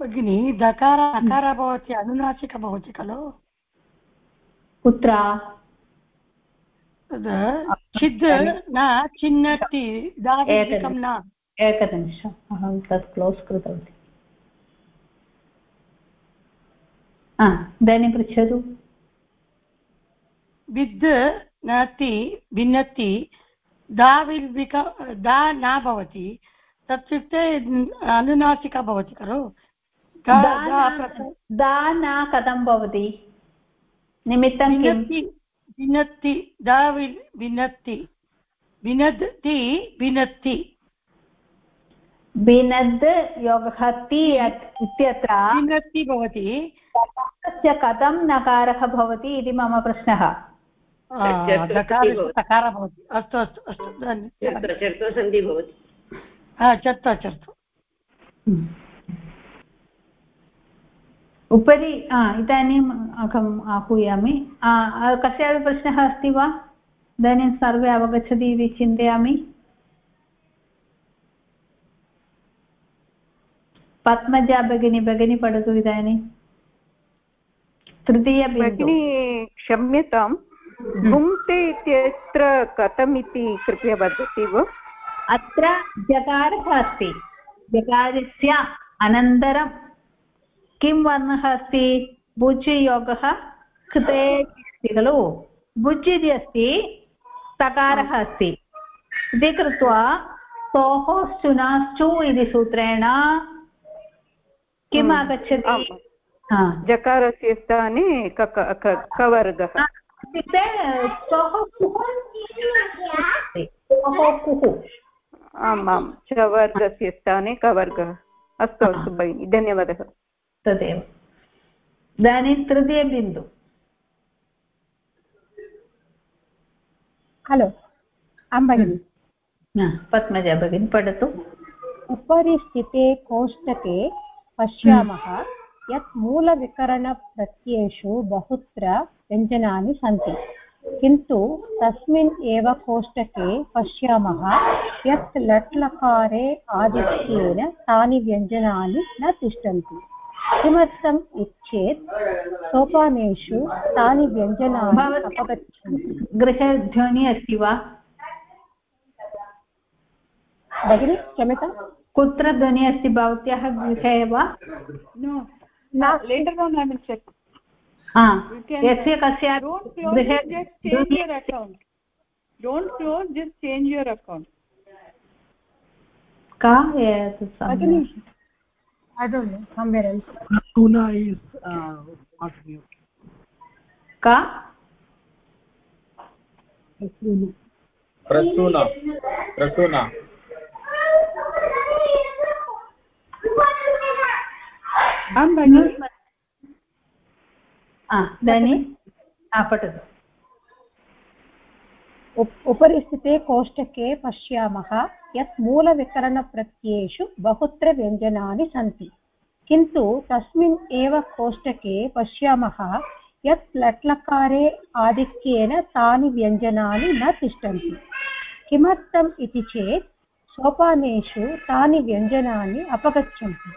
भगिनि दकार अकार भवति अनुनासिक भवति खलु? कुत्र? छिद् न दादिकं न। एकनिमिषम् अहं तत् क्लोस् कृतवती। इदानीं पृच्छतु। विद् नति भिन्नति दा दा न भवति तत्युक्ते अनुनासिका भवति खलु? दा न कथं भवति? निमित्तं किं भिनत्ति दा विल् भिनत्ति भिनद्ति भिनत्ति भिनद् योगः ति इत्यत्र भिनत्ति भवति। तस्य कथं नकारः भवति इति मम प्रश्नः। सकारः भवति। अस्तु अस्तु अस्तु चर्तुसन्धि भवति। चर्त चर्तु उपरि इदानीम् अहम् आहूयामि कस्यापि प्रश्नः अस्ति वा? इदानीं सर्वे अवगच्छति इति चिन्तयामि. पद्मजा भगिनी भगिनी पठतु इदानीं. तृतीय भगिनी क्षम्यतां. भुङ्क्ते इत्यत्र कथम् इति कृपया वदति वा? अत्र जकारः अस्ति. जकारस्य अनन्तरं किं वर्णः अस्ति? भुज् योगः कृते अस्ति खलु? भुज् इति अस्ति तकारः अस्ति। इति कृत्वा सोः शुनाश्चु इति सूत्रेण किम् आगच्छति? जकारस्य स्थाने कवर्गः। इत्युक्ते सोः कुः आम् आं च वर्गस्य स्थाने कवर्गः। अस्तु अस्तु भगिनि धन्यवादः। तदेव इदानीं तृतीयबिन्दु हलो आं भगिनि पद्मजा भगिनी पठतु उपरि स्थिते कोष्टके पश्यामः यत् मूलविकरणप्रत्ययेषु बहुत्र व्यञ्जनानि सन्ति किन्तु तस्मिन् एव कोष्टके पश्यामः यत् लट्लकारे आधिक्येन तानि व्यञ्जनानि न तिष्ठन्ति किमर्थम् इच्छेत्? सोपानेषु तानि व्यञ्जनानि अपगच्छन्ति। गृहे ध्वनिः अस्ति वा? भगिनि क्षम्यतां कुत्र ध्वनिः अस्ति? भवत्याः गृहे वा? यस्य कस्य गृहे don't close just change your account. का? एतत् I don't know, somewhere else. Tuna is uh, not mute. का प्रसूना प्रसूना आं भगिनि इदानीं पठतु उपरि स्थिते कोष्टके पश्यामः यत् मूलविकरणप्रत्ययेषु बहुत्र व्यञ्जनानि सन्ति किन्तु तस्मिन् एव कोष्टके पश्यामः यत् लट्लकारे आधिक्येन तानि व्यञ्जनानि न तिष्ठन्ति किमर्थम् इति चेत् सोपानेषु तानि व्यञ्जनानि अपगच्छन्ति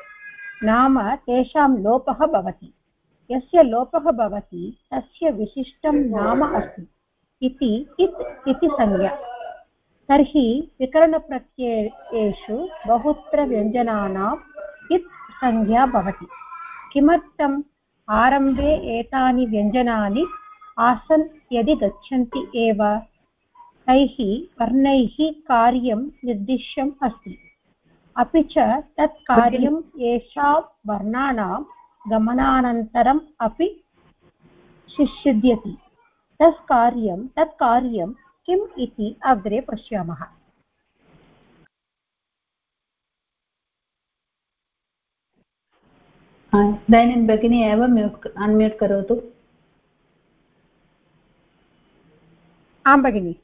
नाम तेषां लोपः भवति यस्य लोपः भवति तस्य विशिष्टं नाम अस्ति इति, इत्, इति संज्ञा। तर्हि विकरणप्रत्ययेषु बहुत्र व्यञ्जनानाम् इत् संज्ञा भवति। किमर्थम्? आरम्भे एतानि व्यञ्जनानि आसन् यदि गच्छन्ति एव। तैः, वर्णैः कार्यं निर्दिश्यम् अस्ति। अपि च तत् कार्यं येषां वर्णानां गमनानन्तरम् अपि सिद्ध्यति तत् कार्यं तत् कार्यं किम् इति अग्रे पश्यामः। इदानीं भगिनी एव म्यूट् अन्म्यूट् करोतु। आं भगिनि।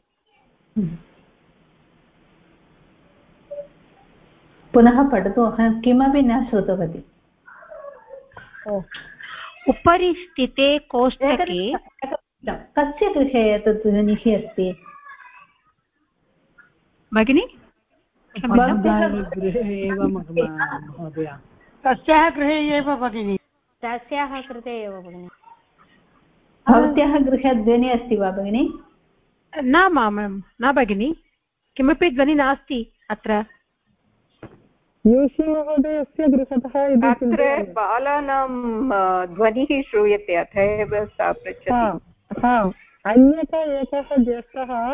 पुनः पठतु अहं किमपि न श्रुतवती। उपरि स्थिते कोष्टके कस्य गृहे एतत् ध्वनिः अस्ति? भगिनि? तस्याः गृहे एव भगिनि। तस्याः कृते एव भगिनि। भवत्याः गृहे ध्वनिः अस्ति वा भगिनि? न माँ न भगिनि। किमपि ध्वनिः नास्ति अत्र। गृहतः अत्र बालानां ध्वनिः श्रूयते अथ एव सा पृच्छति। हा, हा। अन्यथा एकः ज्येष्ठः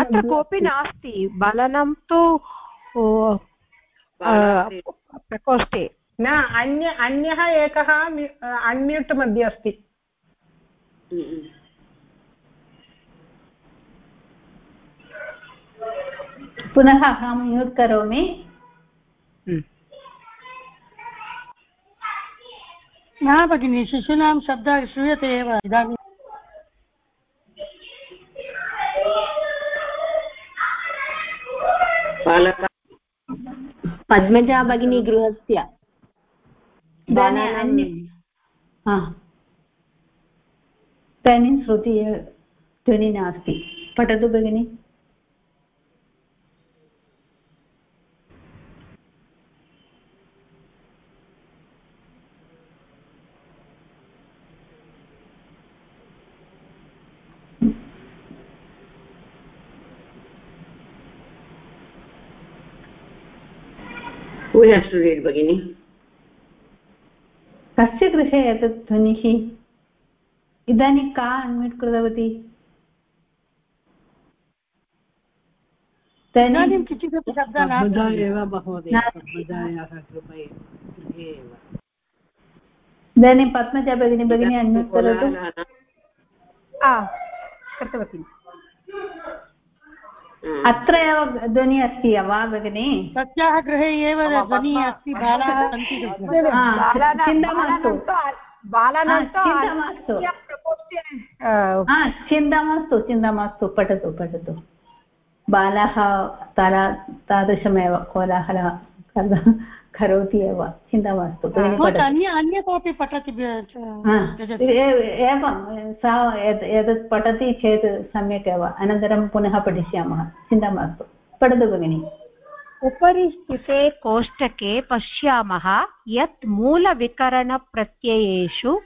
अत्र कोऽपि नास्ति। बालानां तु प्रकोष्ठे। न अन्य अन्यः एकः अन्म्यूट् मध्ये अस्ति। पुनः अहं म्यूट् करोमि। न भगिनि शिशूनां शब्दः श्रूयते एव इदानीं। बालका। पद्मजा भगिनी गृहस्य इदानीं श्रुति ध्वनिः नास्ति। पठतु भगिनि। Who has to read bagini कस्य गृहे एतत् ध्वनिः इदानीं का अन्म्यूट् कृतवती? इदानीं शब्दः एव। गृहे एव। इदानीं पद्मजा भगिनी भगिनी अन्म्यूट् करोतु। कृतवती अत्र एव ध्वनिः अस्ति वा भगिनि तस्याः गृहे एव ध्वनिः अस्ति बालाः सन्ति तत्र हा, चिन्ता मास्तु बालानां हा, चिन्ता मास्तु हा, चिन्ता मास्तु चिन्ता मास्तु पठतु पठतु बालाः तारा तादृशमेव कोलाहलः कर- करोति एव चिन्ता मास्तु अन्य अन्य कोऽपि पठति हा, एवं सा एत्- एतत् पठति चेत् सम्यक् एव अनन्तरं पुनः पठिष्यामः चिन्ता मास्तु। पठतु भगिनि। उपरि स्थिते कोष्टके पश्यामः यत् मूलविकरणप्रत्ययेषु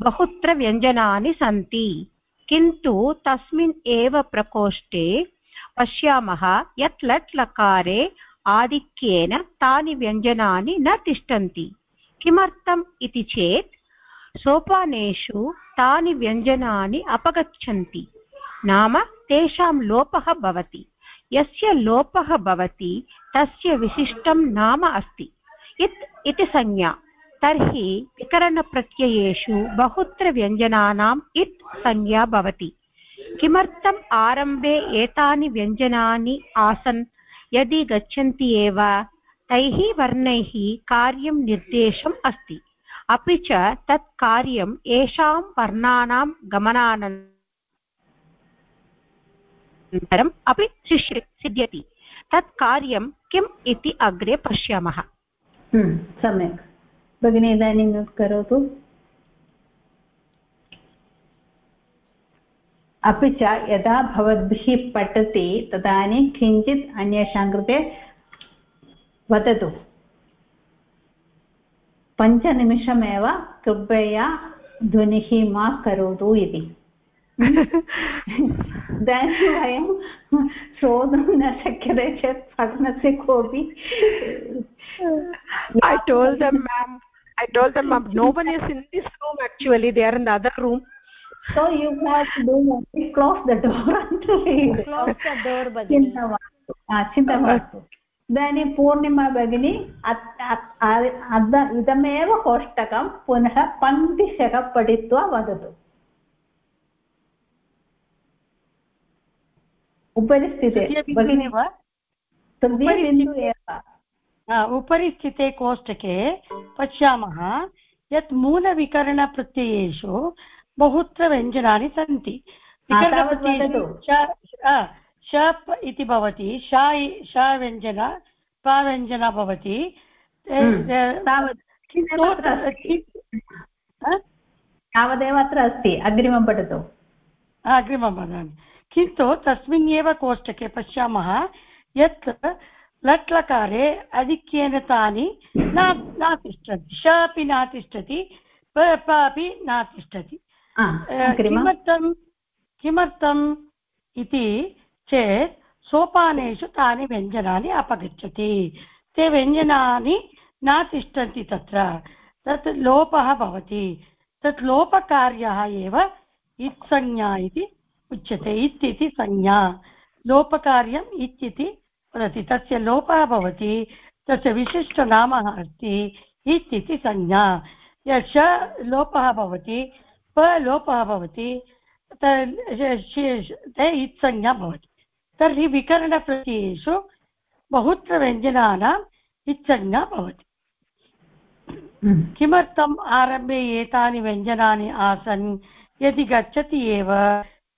बहुत्र व्यञ्जनानि सन्ति। किन्तु तस्मिन् एव प्रकोष्ठे पश्यामः यत् लट् लकारे आधिक्येन तानि व्यञ्जनानि न तिष्ठन्ति किमर्थम् इति चेत् सोपानेषु तानि व्यञ्जनानि अपगच्छन्ति नाम तेषां लोपः भवति यस्य लोपः भवति तस्य विशिष्टं नाम अस्ति इत् इति संज्ञा तर्हि विकरणप्रत्ययेषु बहुत्र व्यञ्जनानाम् इत् संज्ञा भवति किमर्थम् आरम्भे एतानि व्यञ्जनानि आसन् यदि गच्छन्ति एव तैः वर्णैः कार्यं निर्देशम् अस्ति। अपि च तत् कार्यं येषां वर्णानां गमनानन्तरम् अपि शिष्य सिद्ध्यति। तत् कार्यं किम् इति अग्रे पश्यामः। हम्म, सम्यक्। भगिनी इदानीं करोतु। अपि च यदा भवद्भिः पठति तदानीं किञ्चित् अन्येषां कृते वदतु पञ्चनिमिषमेव कृपया ध्वनिः मा करोतु इति इदानीं वयं श्रोतुं न शक्यते चेत् पठनस्य कोऽपि I told them, ma'am, I told them, ma'am, no one is in this room actually, they are in the other room. So you have to do only close the door and read. Close the door, भगिनी. चिन्ता मास्तु हा, चिन्ता मास्तु इदानीं पूर्णिमा भगिनी इदमेव कोष्टकं पुनः पङ्क्तिशः पठित्वा वदतु उपरि स्थिते भगिनी हा, उपरि स्थिते कोष्टके पश्यामः यत् मूलविकरणप्रत्ययेषु बहुत्र व्यञ्जनानि सन्ति। श इति भवति श श व्यञ्जन प व्यञ्जन भवति। हम्म? तावदेव अत्र अस्ति अग्रिमं पठतु। अग्रिमं वदामि। किन्तु तस्मिन् एव कोष्टके पश्यामः यत् लट् लकारे आधिक्येन तानि न न तिष्ठन्ति श अपि न तिष्ठति प अपि न तिष्ठति किमर्थं किमर्थम् इति चेत् सोपानेषु तानि व्यञ्जनानि अपगच्छति। ते व्यञ्जनानि न तिष्ठन्ति तत्र। तत् लोपः भवति। तत् लोपकार्यः एव इत्संज्ञा इति उच्यते। इत् इति संज्ञा। लोपकार्यम् इत् इति वदति। तस्य लोपः भवति। तस्य विशिष्टनामः अस्ति। इत् इति संज्ञा। यत् श लोपः भवति लोपः भवति इत्संज्ञा भवति तर्हि विकरणप्रत्ययेषु बहुत्र व्यञ्जनानाम् इत्संज्ञा भवति किमर्थम् आरम्भे एतानि व्यञ्जनानि आसन्? यदि गच्छति एव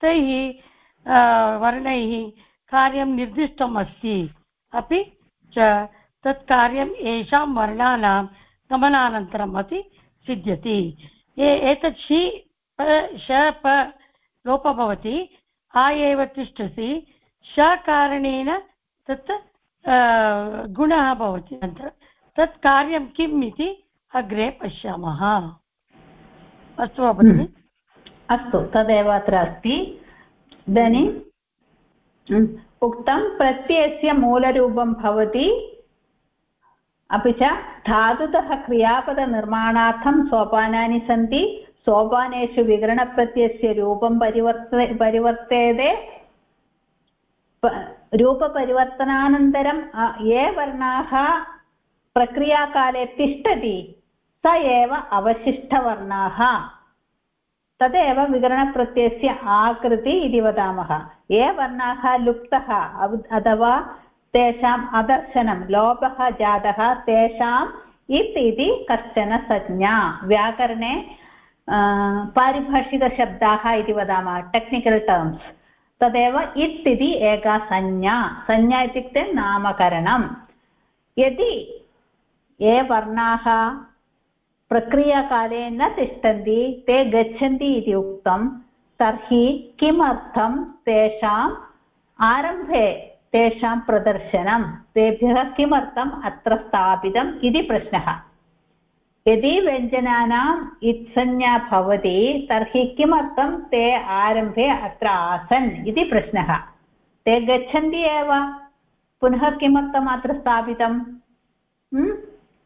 तैः वर्णैः कार्यं निर्दिष्टम् अस्ति। अपि च तत् कार्यं येषां वर्णानां गमनानन्तरम् अपि सिद्ध्यति। ए एतत् प श प लोप भवति आ एव तिष्ठसि श कारणेन तत् गुणः भवति अनन्तरं तत् कार्यं किम् इति अग्रे पश्यामः। अस्तु वा भगिनि? अस्तु तदेव अत्र अस्ति। इदानीम् उक्तं प्रत्ययस्य मूलरूपं भवति। अपि च धातुतः क्रियापदनिर्माणार्थं सोपानानि सन्ति। सोपानेषु विकरणप्रत्ययस्य रूपं परिवर्त परिवर्तेते। प- रूपपरिवर्तनानन्तरं ये वर्णाः प्रक्रियाकाले तिष्ठति, स एव अवशिष्टवर्णाः। तदेव विकरणप्रत्ययस्य आकृति इति वदामः। ये वर्णाः लुप्तः अथवा तेषाम् अदर्शनं, लोपः जातः, तेषाम् इत् इति कश्चन संज्ञा। व्याकरणे पारिभाषिकशब्दाः इति वदामः टेक्निकल् टर्म्स् तदेव इत् इति एका संज्ञा संज्ञा इत्युक्ते नामकरणं यदि ये वर्णाः प्रक्रियाकाले न तिष्ठन्ति ते गच्छन्ति इति उक्तं तर्हि किमर्थं तेषाम् आरम्भे तेषां प्रदर्शनं तेभ्यः किमर्थम् अत्र स्थापितम् इति प्रश्नः यदि व्यञ्जनानाम् इत्संज्ञा भवति, तर्हि किमर्थं ते आरम्भे अत्र आसन् इति प्रश्नः। ते गच्छन्ति एव। पुनः किमर्थम् अत्र स्थापितं? हम्म?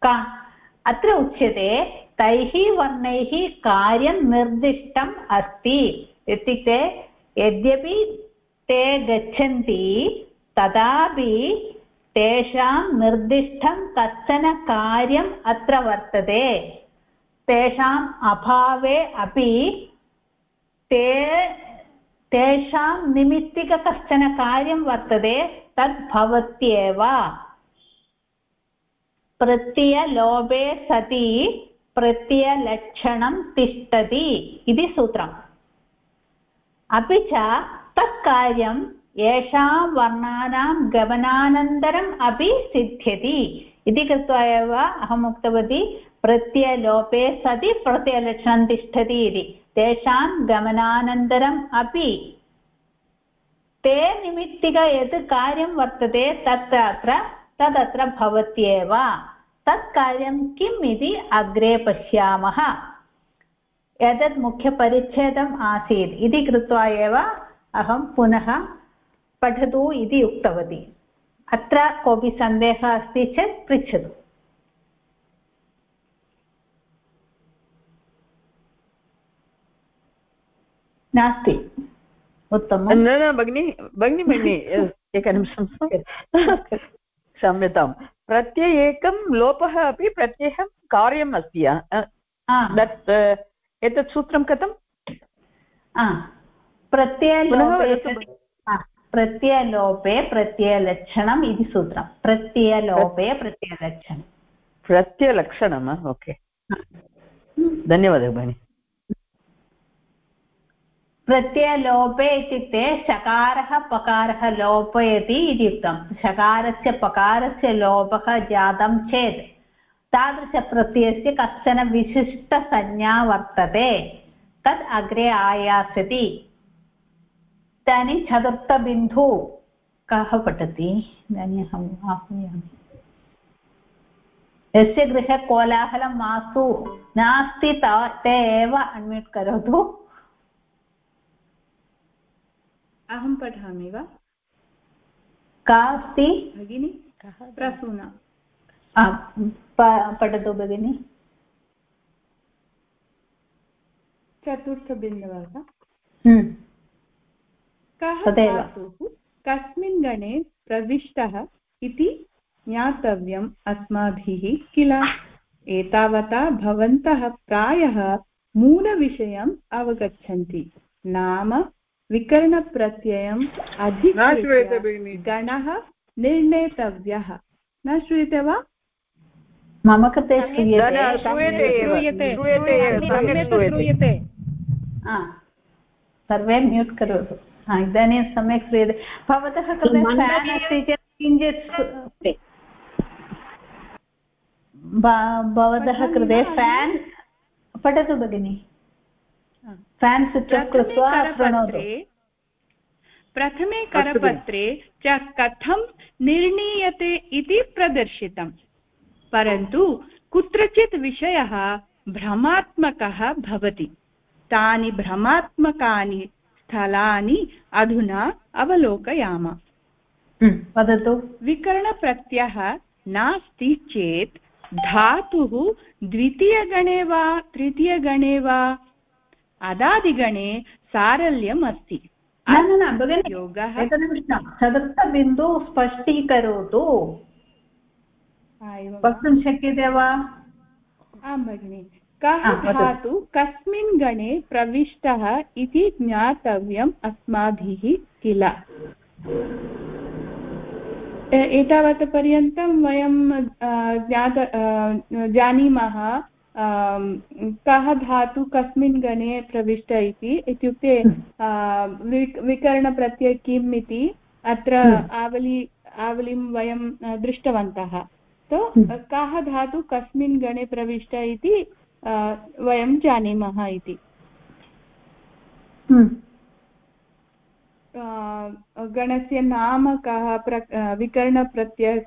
का? अत्र उच्यते, तैः वर्णैः कार्यं निर्दिष्टम् अस्ति। इत्युक्ते, यद्यपि ते गच्छन्ति तथापि तेषां निर्दिष्टं कश्चन कार्यम् अत्र वर्तते। तेषाम् अभावे अपि ते, तेषां निमित्तिक कश्चन कार्यं वर्तते, तद् भवत्येव। प्रत्ययलोभे सति प्रत्ययलक्षणं तिष्ठति इति सूत्रम्। अपि च तत् येषां वर्णानां गमनानन्तरम् अपि सिद्ध्यति इति कृत्वा एव अहम् उक्तवती, प्रत्ययलोपे सति प्रत्ययलक्षणं तिष्ठति इति। तेषां गमनानन्तरम् अपि ते निमित्तिक यत् कार्यं वर्तते तत्र अत्र, तदत्र भवत्येव। तत् कार्यं किम् इति अग्रे पश्यामः। एतत् मुख्यपरिच्छेदम् आसीत्। इति कृत्वा एव अहं पुनः पठतु इति उक्तवती। अत्र कोऽपि सन्देहः अस्ति चेत् पृच्छतु। नास्ति। उत्तमं न न भगिनि भगिनि भगिनि एकनिमिषं। क्षम्यतां प्रत्यय एकं लोपः अपि प्रत्ययः कार्यम् अस्ति। एतत् सूत्रं कथं प्रत्ययलोपे प्रत्ययलोपे प्रत्ययलक्षणम् इति सूत्रं प्रत्ययलोपे प्रत्ययलक्षणं प्रत्ययलक्षणम् ओके। धन्यवादः भगिनि। प्रत्ययलोपे इत्युक्ते शकारः पकारः लोपयति इति उक्तं शकारस्य पकारस्य लोपः जातं चेत् तादृशप्रत्ययस्य कश्चन विशिष्टसंज्ञा वर्तते। तत् अग्रे आयास्यति। इदानीं चतुर्थबिन्दु कः पठति इदानीम् अहम् आह्वयामि यस्य गृहे कोलाहलं मास्तु नास्ति ते एव अन्म्यूट् करोतु। अहं पठामि वा? का अस्ति भगिनि प्रसूना। पठतु भगिनि। चतुर्थबिन्दवः हम्म। कः धातुः कस्मिन् गणे प्रविष्टः इति ज्ञातव्यम् अस्माभिः किल? एतावता भवन्तः प्रायः मूलविषयम् अवगच्छन्ति। नाम विकरणप्रत्ययम् अधिकृत्य गणः निर्णेतव्यः। न श्रूयते वा? मम कृते श्रूयते। सर्वे म्यूट् करोतु। इदानीं सम्यक् श्रूयते भवतः कृते फेन् अस्ति चेत् किञ्चित् भवतः कृते फेन् पठतु भगिनि। फेन् स्विच् आफ् कृत्वा शृणोतु प्रथमे करपत्रे च कथं निर्णीयते इति प्रदर्शितम्। परन्तु कुत्रचित् विषयः भ्रमात्मकः भवति। तानि भ्रमात्मकानि स्थलानि अधुना अवलोकयाम। वदतु। विकरणप्रत्ययः नास्ति चेत् धातुः द्वितीयगणे वा तृतीयगणे वा? अदादिगणे सारल्यम् अस्ति योगः चतुर्थबिन्दु स्पष्टीकरोतु। वक्तुं शक्यते वा? आं भगिनि। कः धातु कस्मिन् गणे प्रविष्टः इति ज्ञातव्यम् अस्माभिः किल? एतावत् पर्यन्तं वयं ज्ञात जानीमः कः धातु कस्मिन् गणे प्रविष्ट इति। इत्युक्ते विकरणप्रत्यय किम् इति अत्र आवली आवलिं वयं दृष्टवन्तः। तो कः धातु कस्मिन् गणे प्रविष्ट इति वयं जानीमः इति। गणस्य नाम कः प्र विकरणप्रत्यय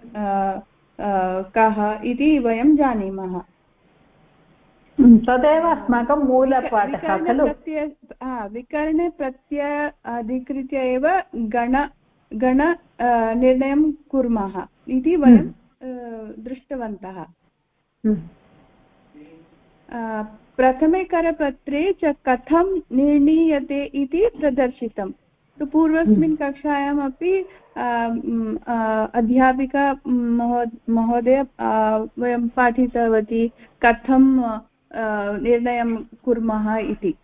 कः इति वयं जानीमः। तदेव अस्माकं मूलपाठः खलु। विकरणप्रत्यय अधिकृत्य एव गण गण निर्णयं कुर्मः इति वयं दृष्टवन्तः। प्रथमे करपत्रे च कथं निर्णीयते इति प्रदर्शितं तु पूर्वस्मिन् कक्षायामपि अध्यापिका महोदय वयं पाठितवती कथं निर्णयं कुर्मः इति।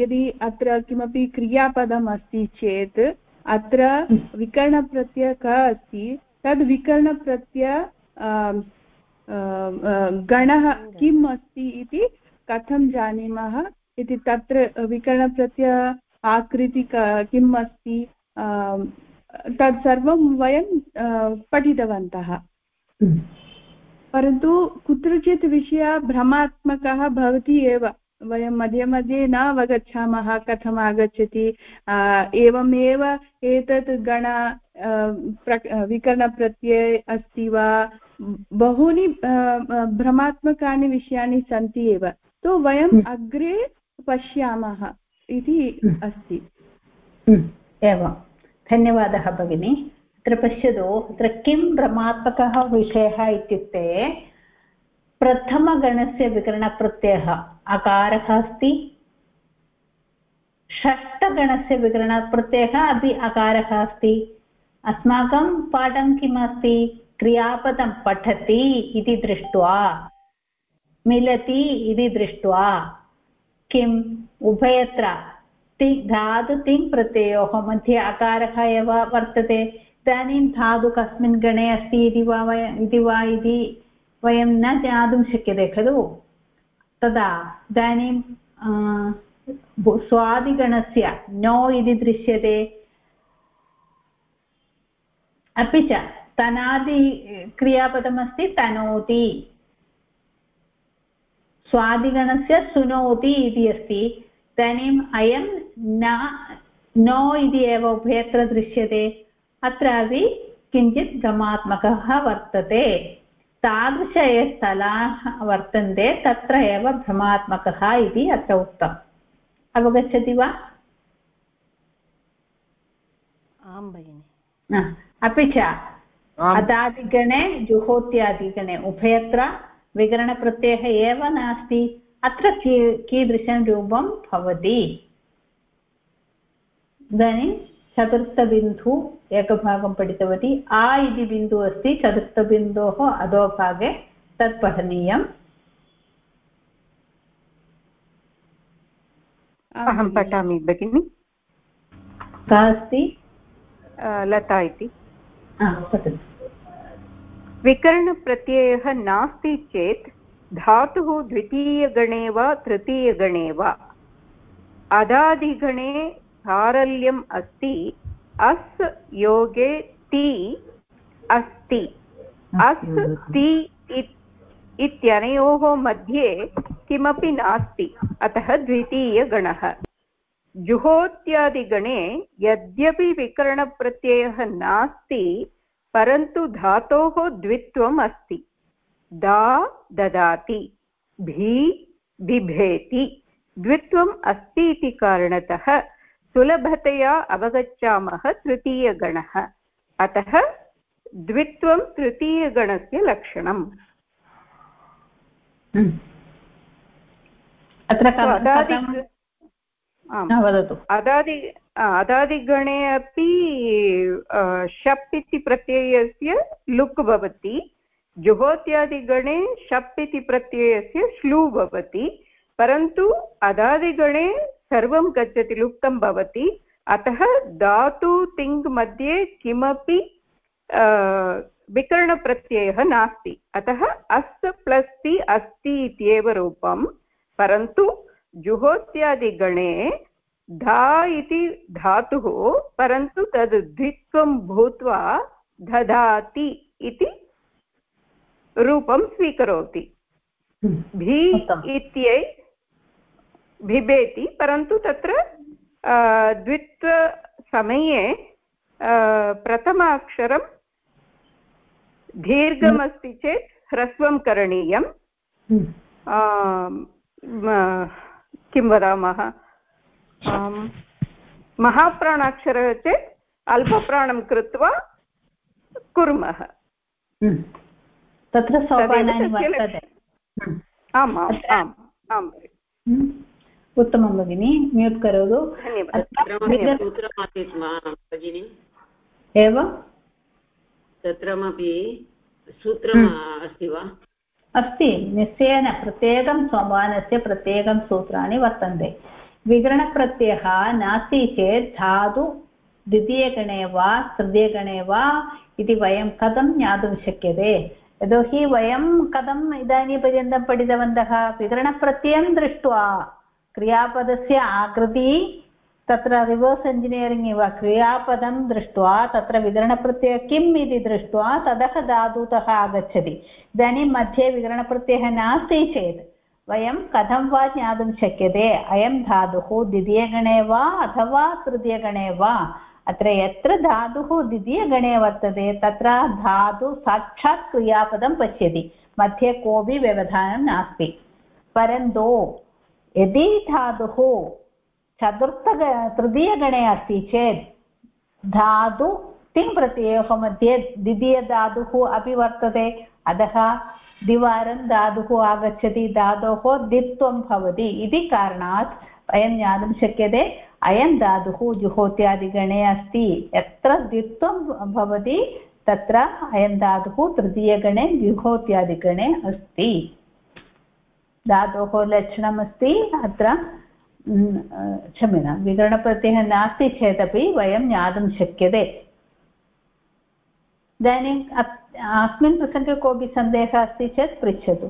यदि अत्र किमपि क्रियापदम् अस्ति चेत् अत्र विकरणप्रत्यय कः अस्ति तद् विकरणप्रत्यय गणः किम् अस्ति इति कथं जानीमः इति तत्र विकरणप्रत्यय आकृति किम् अस्ति? तत्सर्वं वयं पठितवन्तः। परन्तु कुत्रचित् विषयः भ्रमात्मकः भवति एव। वयं मध्ये मध्ये न अवगच्छामः कथम् आगच्छति। एवमेव एतत् गण विकरणप्रत्यये अस्ति वा? बहूनि भ्रमात्मकानि विषयाणि सन्ति एव। तो वयम् अग्रे पश्यामः इति अस्ति। एवं। धन्यवादः भगिनी। अत्र पश्यतु अत्र किं भ्रमात्मकः विषयः इत्युक्ते प्रथमगणस्य विकरणप्रत्ययः अकारः अस्ति। षष्ठगणस्य विकरणप्रत्ययः अपि अकारः अस्ति। अस्माकं पाठं किम् अस्ति क्रियापदं पठति इति दृष्ट्वा, मिलति इति दृष्ट्वा, किम्? उभयत्र, ति, धातु तिङ् प्रत्ययोः मध्ये अकारः एव वर्तते। इदानीं धातु कस्मिन् गणे अस्ति इति वा वयम् इति वा इति वयं न ज्ञातुं शक्यते खलु। तदा इदानीं स्वादिगणस्य नो इति दृश्यते। अपि च तनादि क्रियापदमस्ति तनोति। स्वादिगणस्य सुनोति इति अस्ति। इदानीम् अयं न नो इति एव उभयत्र दृश्यते। अत्रापि किञ्चित् भ्रमात्मकः वर्तते। तादृश ये स्थलाः वर्तन्ते तत्र एव भ्रमात्मकः इति अत्र उक्तम्। अवगच्छति वा? आं भगिनि। अपि च अदादिगणे जुहोत्यादिगणे उभयत्र विकरणप्रत्ययः एव नास्ति। अत्र की कीदृशं रूपं भवति? इदानीं चतुर्थबिन्दु एकभागं पठितवती। आ इति बिन्दुः अस्ति चतुर्थबिन्दोः अधोभागे तत् पठनीयम्। अहं पठामि भगिनि। का अस्ति? लता इति। विकरणप्रत्ययः नास्ति चेत् धातुः द्वितीयगणे वा तृतीयगणे वा अदादिगणे सारल्यम् अस्ति अस् योगे ति अस्ति। अस् ति। इत्यनयोः मध्ये किमपि नास्ति अतः द्वितीयगणः। जुहोत्यादिगणे यद्यपि विकरणप्रत्ययः नास्ति परन्तु धातोः द्वित्वम् अस्ति। दा ददाति भी बिभेति। द्वित्वम् अस्ति इति कारणतः सुलभतया अवगच्छामः तृतीयगणः। अतः द्वित्वं तृतीयगणस्य लक्षणम्। अत्र अदादि अदादिगणे अपि शप् इति प्रत्ययस्य लुक् भवति। जुहोत्यादिगणे शप् इति प्रत्ययस्य श्लू भवति। परन्तु अदादिगणे सर्वं गच्छति, लुप्तं भवति। अतः धातु तिङ् मध्ये किमपि विकरणप्रत्ययः नास्ति। अतः अस् प्लस् ति अस्ति इत्येव रूपं परन्तु जुहोत्यादिगणे धा इति धातुः परन्तु तद् द्वित्वं भूत्वा ददाति इति रूपं स्वीकरोति। भी इत्यै बिभेति परन्तु तत्र द्वित्वसमये प्रथमाक्षरं दीर्घमस्ति चेत् ह्रस्वं करणीयं किं वदामः? महाप्राणाक्षरः चेत् अल्पप्राणं कृत्वा कुर्मः तत्र सोपानानि वर्तते आम् आम् आम् आम् उत्तमं भगिनि म्यूट् करोतु भगिनि एवं तत्रमपि सूत्रम् अस्ति वा अस्ति निश्चयेन प्रत्येकं सोपानस्य प्रत्येकं सूत्राणि वर्तन्ते विकरणप्रत्ययः नास्ति चेत् धातु द्वितीयगणे वा तृतीयगणे वा इति वयं कथं ज्ञातुं शक्यते? यतोहि वयं कथम् इदानीं पठितवन्तः? विकरणप्रत्ययं दृष्ट्वा क्रियापदस्य आकृति, तत्र रिवर्स् इञ्जिनियरिङ्ग् इव क्रियापदं दृष्ट्वा, तत्र विकरणप्रत्ययः किम् इति दृष्ट्वा, ततः धातुतः आगच्छति. इदानीं मध्ये विकरणप्रत्ययः नास्ति चेत् वयं कथं वा ज्ञातुं शक्यते? अयं धातुः द्वितीयगणे वा अथवा तृतीयगणे वा? अत्र यत्र धातुः द्वितीयगणे वर्तते, तत्र धातु साक्षात् क्रियापदं पश्यति। मध्ये कोऽपि व्यवधानं नास्ति। परन्तु यदि धातुः चतुर्थ तृतीयगणे अस्ति चेत्, धातु तिङ् प्रत्ययोः मध्ये द्वितीयधातुः अपि वर्तते। अतः द्विवारं धातुः आगच्छति, धातोः द्वित्वं भवति। इति कारणात् वयं ज्ञातुं शक्यते, अयं धातुः जुहोत्यादिगणे अस्ति। यत्र द्वित्वं भवति, तत्र अयं धातुः तृतीयगणे जुहोत्यादिगणे अस्ति। धातोः लक्षणमस्ति, अत्र क्षम्यतां, विकरणप्रत्ययः नास्ति चेदपि वयं ज्ञातुं शक्यते। इदानीम् अस्मिन् प्रसङ्गे कोऽपि सन्देहः अस्ति चेत् पृच्छतु।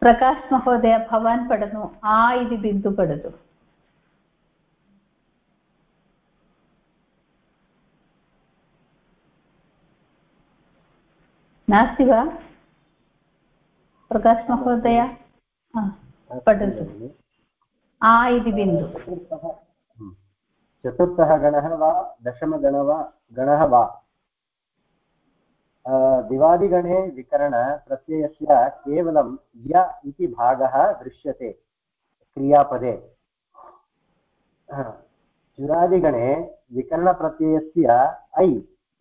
प्रकाश् महोदय भवान् पठतु। आ इति बिन्दु पठतु। नास्ति वा? प्रकाश महोदय पठतु आ इति बिन्दु। चतुर्थः गणः वा, दशमगण वा, गणः वा? दिवादिगणे विकरणप्रत्ययस्य केवलं य इति भागः दृश्यते, क्रियापदे। चुरादिगणे विकरणप्रत्ययस्य ऐ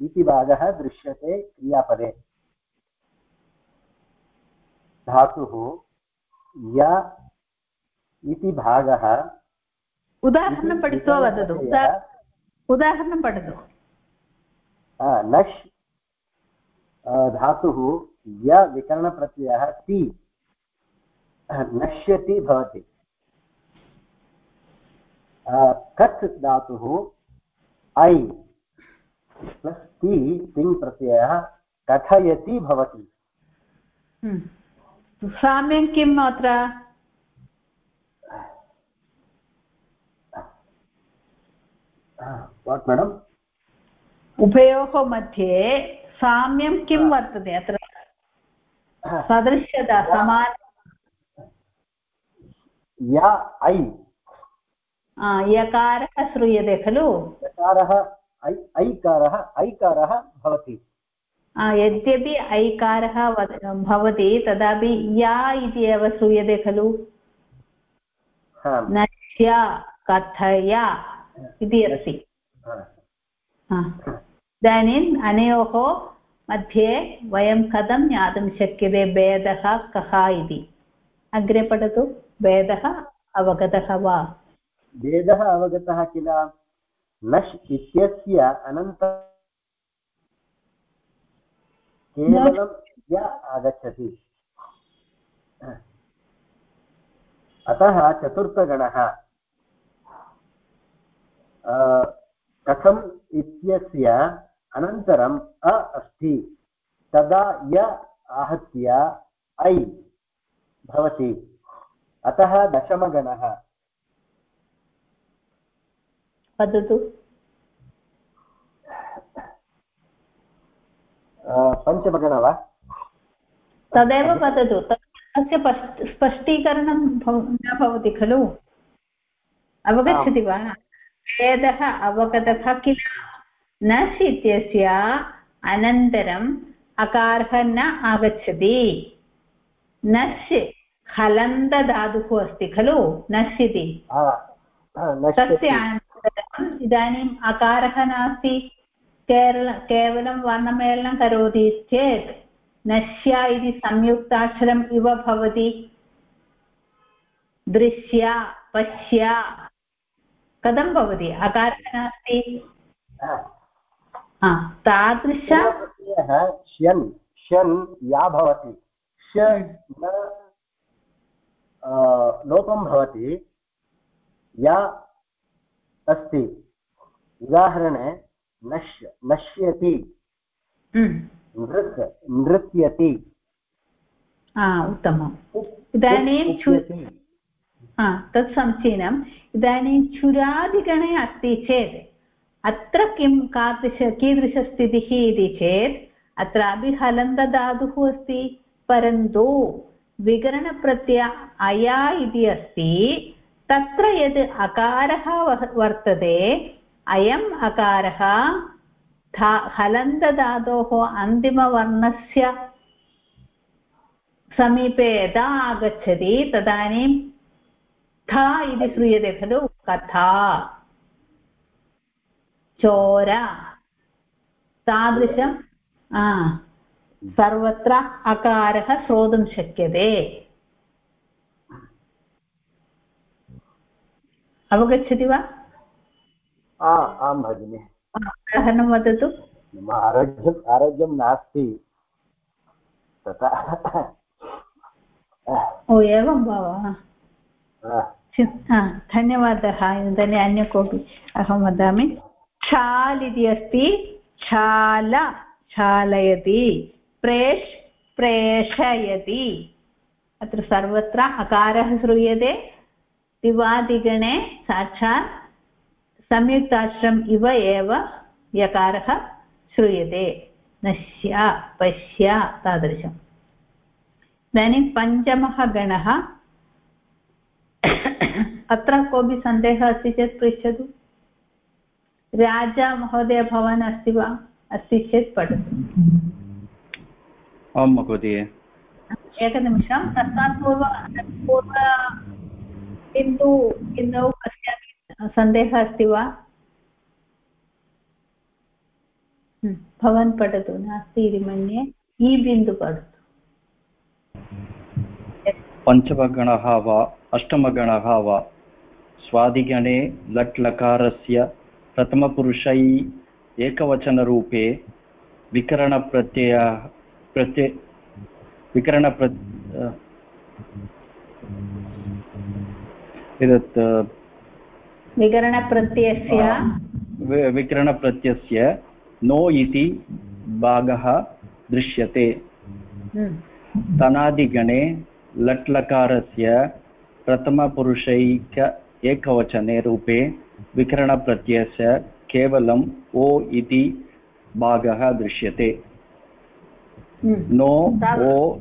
इति भागः दृश्यते, क्रियापदे। धातुः य इति भागः उदाहरणं पठित्वा वदतु। उदाहरणं पठतु नश् धातुः य विकरणप्रत्ययः ति। नश्यति भवति। कत् धातुः ऐ प्लस् ति तिङ् प्रत्ययः कथयति भवति। साम्यं किम् अत्र मेडम् उभयोः मध्ये साम्यं किं वर्तते? अत्र सदृश्यता समान या ऐ। यकारः श्रूयते खलु? यकारः ऐकारः ऐकारः भवति। यद्यपि ऐकारः भवति तदापि या इति एव श्रूयते खलु? नश्य कथय इति अस्ति। इदानीम् अनयोः मध्ये वयं कथं ज्ञातुं शक्यते? भेदः कः इति। अग्रे पठतु। भेदः अवगतः वा? भेदः अवगतः किल? नश् इत्यस्य अनन्तरं केवलं य आगच्छति? अतः चतुर्थगणः। कथम् इत्यस्य अनन्तरम् अ अस्ति। तदा य आहत्य ऐ भवति। अतः दशमगणः। वदतु। पञ्चमगण वा तदेव वदतु तस्य स्पष्टीकरणं न भवति खलु अवगच्छति वा भेदः अवगतः किल नश् इत्यस्य अनन्तरम् अकारः न आगच्छति नश् हलन्तधातुः अस्ति खलु इति तस्य अनन्तरम् इदानीम् अकारः नास्ति केरळ केवलं वर्णमेलनं करोति चेत् नश्या इति संयुक्ताक्षरम् इव भवति दृश्य पश्य कथं भवति अकारः नास्ति तादृश श्यन् श्यन् या भवति लोपं भवति या अस्ति उदाहरणे नश् नश्यति। नृत् नृत्यति। उत्तमम् इदानीं तत् समीचीनम् इदानीं चुरादिगणे अस्ति चेत् अत्र किं कादृश कीदृशस्थितिः इति चेत् अत्रापि हलन्तधातुः अस्ति परन्तु विकरणप्रत्यय अया इति अस्ति तत्र यद् अकारः वर्तते अयम् अकारः हलन्तधातोः अन्तिमवर्णस्य समीपे यदा आगच्छति तदानीं थ इति श्रूयते खलु, कथा। चोर। तादृशं सर्वत्र अकारः श्रोतुं शक्यते। अवगच्छति वा? आं भगिनि। उदाहरणं वदतु। आरोग्यम् आरोग्यं नास्ति। तथा ओ एवं वा धन्यवादः इदानीम् अन्य कोऽपि अहं वदामि। क्षाल् इति अस्ति क्षाल क्षालयति प्रेष् प्रेषयति। अत्र सर्वत्र अकारः श्रूयते। दिवादिगणे साक्षात् संयुक्ताश्रम् इव एव यकारः श्रूयते। नश्य पश्य तादृशम्। इदानीं पञ्चमः गणः। अत्र कोऽपि सन्देहः अस्ति चेत् पृच्छतु। राजा महोदय भवान् अस्ति वा? अस्ति चेत् पठतु। आं महोदय। एकनिमिषं। तस्मात् पूर्व पूर्व किन्तु किन्तु कस्यापि सन्देहः अस्ति वा भवान् पठतु नास्ति इति मन्ये ई बिन्दु पठतु पञ्चमगणः वा अष्टमगणः वा स्वादिगणे लट् लकारस्य प्रथमपुरुषै एकवचनरूपे विकरणप्रत्यय प्रत्यय विकरणप्र एतत् विकरणप्रत्ययस्य? विकरणप्रत्ययस्य नो इति भागः दृश्यते। तनादिगणे लट्लकारस्य प्रथमपुरुषैक एकवचने रूपे विकरणप्रत्ययस्य केवलम् ओ इति भागः दृश्यते। नो ओ।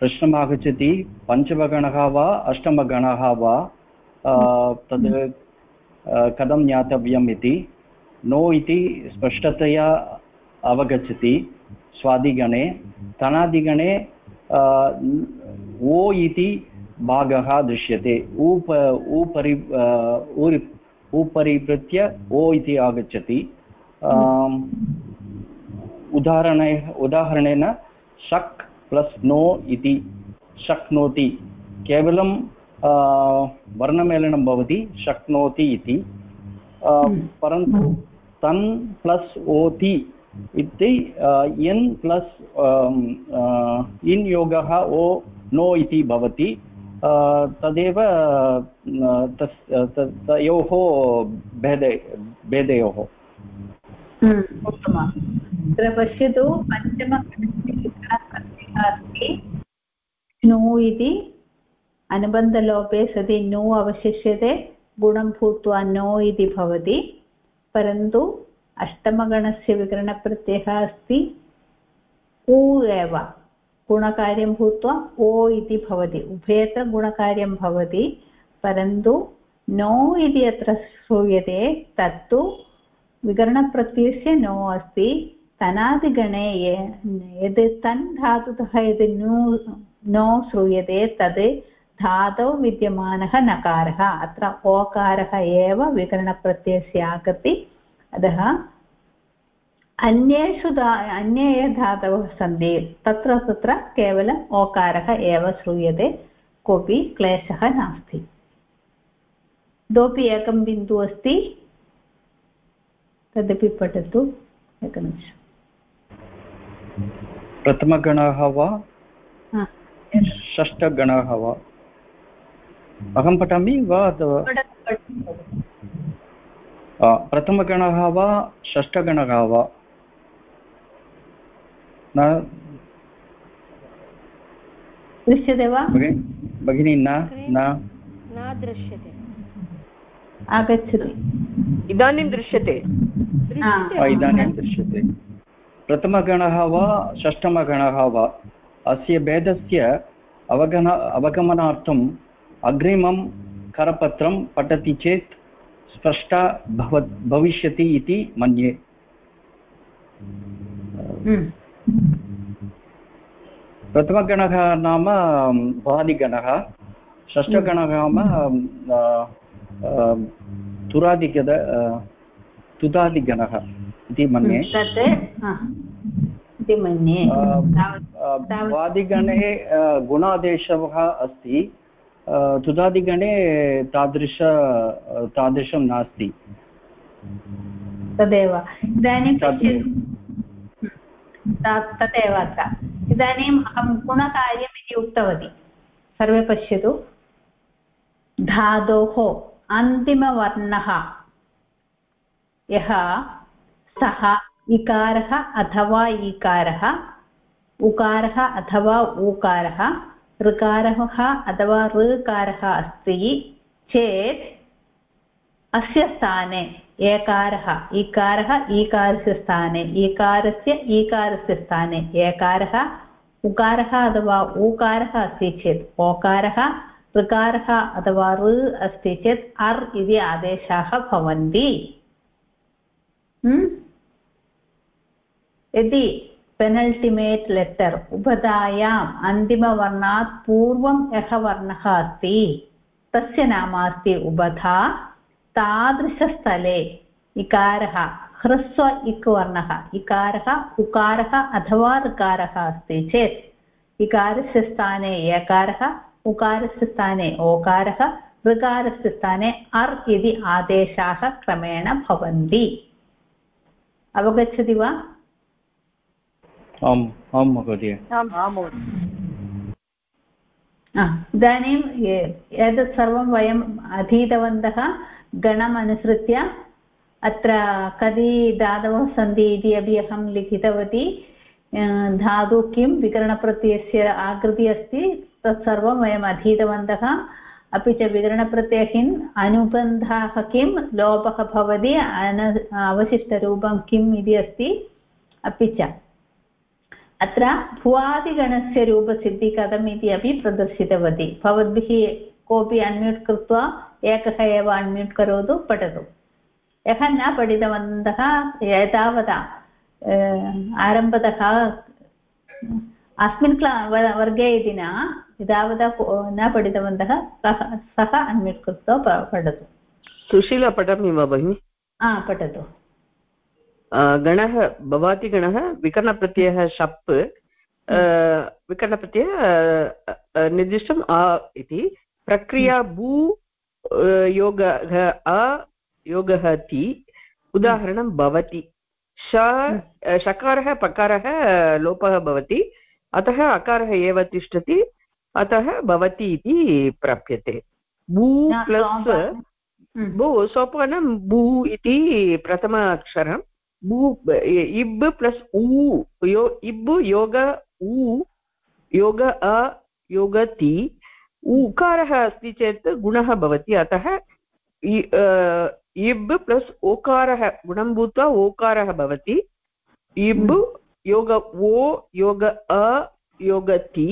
प्रश्नम् आगच्छति पञ्चमगणः वा अष्टमगणः वा तद् कथं ज्ञातव्यम् इति नो इति स्पष्टतया अवगच्छति स्वादिगणे। तनादिगणे ओ इति भागः दृश्यते। ऊप उपरि उपरिवृत्य ओ इति आगच्छति। उदाहरणे उदाहरणेन शक् प्लस् नो इति शक्नोति। केवलं वर्णमेलनं भवति शक्नोति इति। परन्तु तन् प्लस् ओति इति एन् प्लस् इन् योगः ओ नो इति भवति तदेव तयोः भेदे भेदयोः। उत्तमम्। अत्र पश्यतु पञ्चमः अस्ति। नु इति अनुबन्धलोपे सति नु अवशिष्यते, गुणं भूत्वा नो इति भवति। परन्तु अष्टमगणस्य विकरणप्रत्ययः अस्ति, उ एव। गुणकार्यं भूत्वा ओ इति भवति। उभयत्र गुणकार्यं भवति, परन्तु नो इति अत्र श्रूयते, तत्तु विकरणप्रत्ययस्य नो अस्ति। तनादिगणे यद् तन् धातुतः यद् नु नो श्रूयते तद् धातौ विद्यमानः नकारः अत्र ओकारः एव विकरणप्रत्ययस्य आगति अतः अन्येषु धा अन्ये ये धातवः सन्ति तत्र तत्र केवलम् ओकारः एव श्रूयते कोऽपि क्लेशः नास्ति इतोपि एकं बिन्दुः अस्ति तदपि पठतु एकनिमिषम् प्रथमगणः वा? षष्ठगणः वा? अहं पठामि वा अथवा? प्रथमगणः वा षष्ठगणः वा? न? दृश्यते वा? भगिनी न न? न दृश्यते। आगच्छति। इदानीं दृश्यते। इदानीं दृश्यते। प्रथमगणः वा षष्ठमगणः वा अस्य भेदस्य अवगम अवगमनार्थम् अग्रिमं करपत्रं पठति चेत् स्पष्टा भव भविष्यति इति मन्ये। प्रथमगणः नाम वादिगणः षष्ठगणः नाम तुरादिगद तुदादिगणः इति मन्ये। इति मन्ये। वादिगणे गुणादेशः अस्ति। तुदादिगणे तादृश तादृशं नास्ति। तदेव। इदानीं तदेव अत्र। इदानीम् अहं गुणकार्यम् इति उक्तवती। सर्वे पश्यतु। धातोः अन्तिमवर्णः। यः सः इकारः अथवा ईकारः उकारः अथवा ऊकारः, ऋकारः अथवा ऋकारः अस्ति चेत् अस्य स्थाने एकारः, इकारः ईकारस्य स्थाने, ईकारस्य ईकारस्य स्थाने एकारः, उकारः अथवा ऊकारः अस्ति चेत् ओकारः, ऋकारः अथवा ऋ अस्ति चेत् अर् इति आदेशाः भवन्ति। यदि पेनल्टिमेट् लेटर् उपधायाम् अन्तिमवर्णात् पूर्वं यः वर्णः अस्ति, तस्य नाम अस्ति उबधा तादृशस्थले इकारः, ह्रस्व इक् वर्णः इकारः उकारः अथवा ऋकारः अस्ति चेत्, इकारस्य स्थाने एकारः उकारस्य स्थाने ओकारः, ऋकारस्य स्थाने अर् इति आदेशाः क्रमेण भवन्ति। अवगच्छति वा? आम् आं महोदय। इदानीं एतत् सर्वं वयम् अधीतवन्तः गणम् अनुसृत्य अत्र कति धातवः सन्ति इति अपि अहं लिखितवती। धातु किं विकरणप्रत्ययस्य आकृतिः अस्ति तत्सर्वं वयम् अधीतवन्तः। अपि च विकरणप्रत्ययः किम् अनुबन्धाः किं लोपः भवति, अन अवशिष्टरूपं किम् इति अस्ति अपि च। अत्र भुवादिगणस्य रूपसिद्धिः कथम् इति अपि प्रदर्शितवती। भवद्भिः कोऽपि अन्म्यूट् कृत्वा एकः एव अन्म्यूट् करोतु, पठतु। यः न पठितवन्तः, एतावता आरम्भतः अस्मिन् क्ला वर्गे इति न एतावता न पठितवन्तः सः सः अन्म्यूट् कृत्वा पठतु। सुशीला पठामि वा भगिनि हा पठतु। गणः भवाति गणः विकरणप्रत्ययः शप् विकरणप्रत्ययः निर्दिष्टम् अ इति। प्रक्रिया भू योगः अ योगः ति। उदाहरणं भवति। श शकारः पकारः लोपः भवति। अतः अकारः एव तिष्ठति अतः भवति इति प्राप्यते। भू प्लस् भू सोपानं भू इति प्रथम अक्षरं भू इब् प्लस् उ यो इब् योग उ योग अ योग ति। उकारः अस्ति चेत् गुणः भवति अतः इब् प्लस् ओकारः गुणं भूत्वा ओकारः भवति। इब् योग ओ योग अ योग ति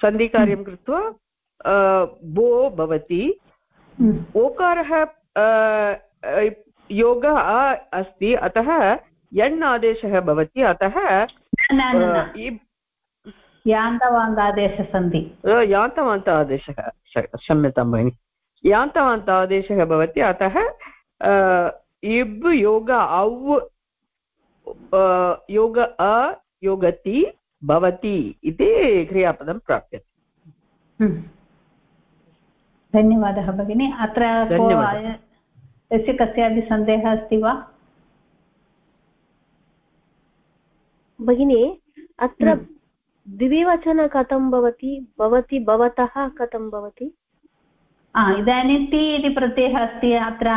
सन्धिकार्यं कृत्वा बो भवति। ओकारः योगः अस्ति अतः यण् आदेशः भवति अतः यान्तवान्तादेशः सन्ति यान्तवान्त आदेशः क्षम्यतां भगिनि। यान्तवान्त आदेशः भवति अतः इब् योग औ योग अयोगति भवति इति क्रियापदं प्राप्यते हम्म। धन्यवादः भगिनि अत्र। यस्य कस्यापि सन्देहः अस्ति वा भगिनि अत्र हम्म। द्विवचन कथं भवति भवति भवतः कथं भवति इदानीं ति इति प्रत्ययः अस्ति अत्र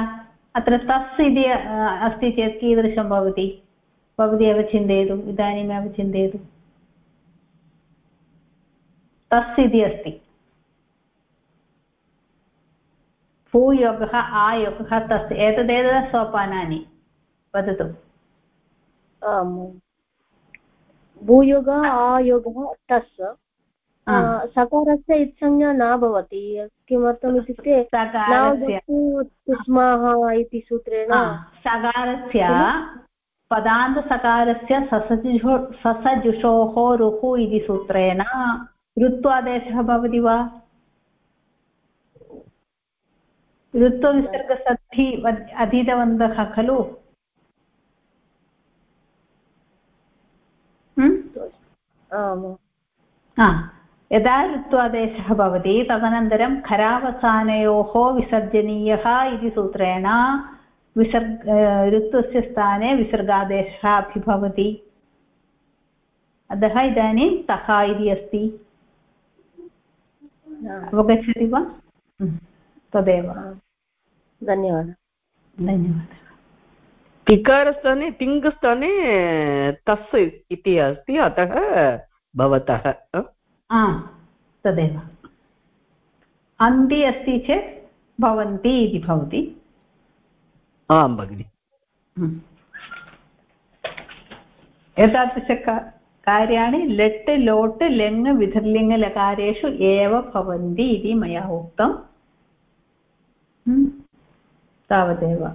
अत्र तस् इति अस्ति चेत् कीदृशं भवति भवती एव चिन्तयतु इदानीमेव चिन्तयतु। तस् इति अस्ति। भूयोगः आयोगः तस् एतदेव सोपानानि। वदतु। भूयोगः आयोगः तस्। सकारस्य इत्संज्ञा न भवति। किमर्थम् इत्युक्ते सकारस्य। नावतु इति सूत्रेण सकारस्य पदान्तसकारस्य ससजुषो ससजुषोः रुः इति सूत्रेण ऋत्वादेशः भवति वा? ऋत्वविसर्गसद्धि अधीतवन्तः खलु? यदा ऋत्वादेशः भवति तदनन्तरं खरावसानयोः विसर्जनीयः इति सूत्रेण विसर्ग ऋत्वस्य स्थाने विसर्गादेशः अपि भवति अतः इदानीं तः इति अस्ति। अवगच्छति वा? तदेव। धन्यवादः। धन्यवादः। तिकारस्थाने तिङ्स्थाने तस् इति अस्ति अतः भवतः। तदेव। अन्ति अस्ति चेत् भवन्ति इति भवति। आं भगिनि हम्म। एतादृश कार्याणि लट् लोट् लङ् विधिर्लिङ्गलकारेषु एव भवन्ति इति मया उक्तम् हम्म। तावदेव।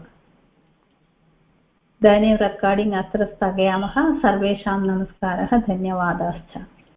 इदानीं रेकार्डिङ्ग् अत्र स्थगयामः सर्वेषां नमस्कारः, धन्यवादाश्च।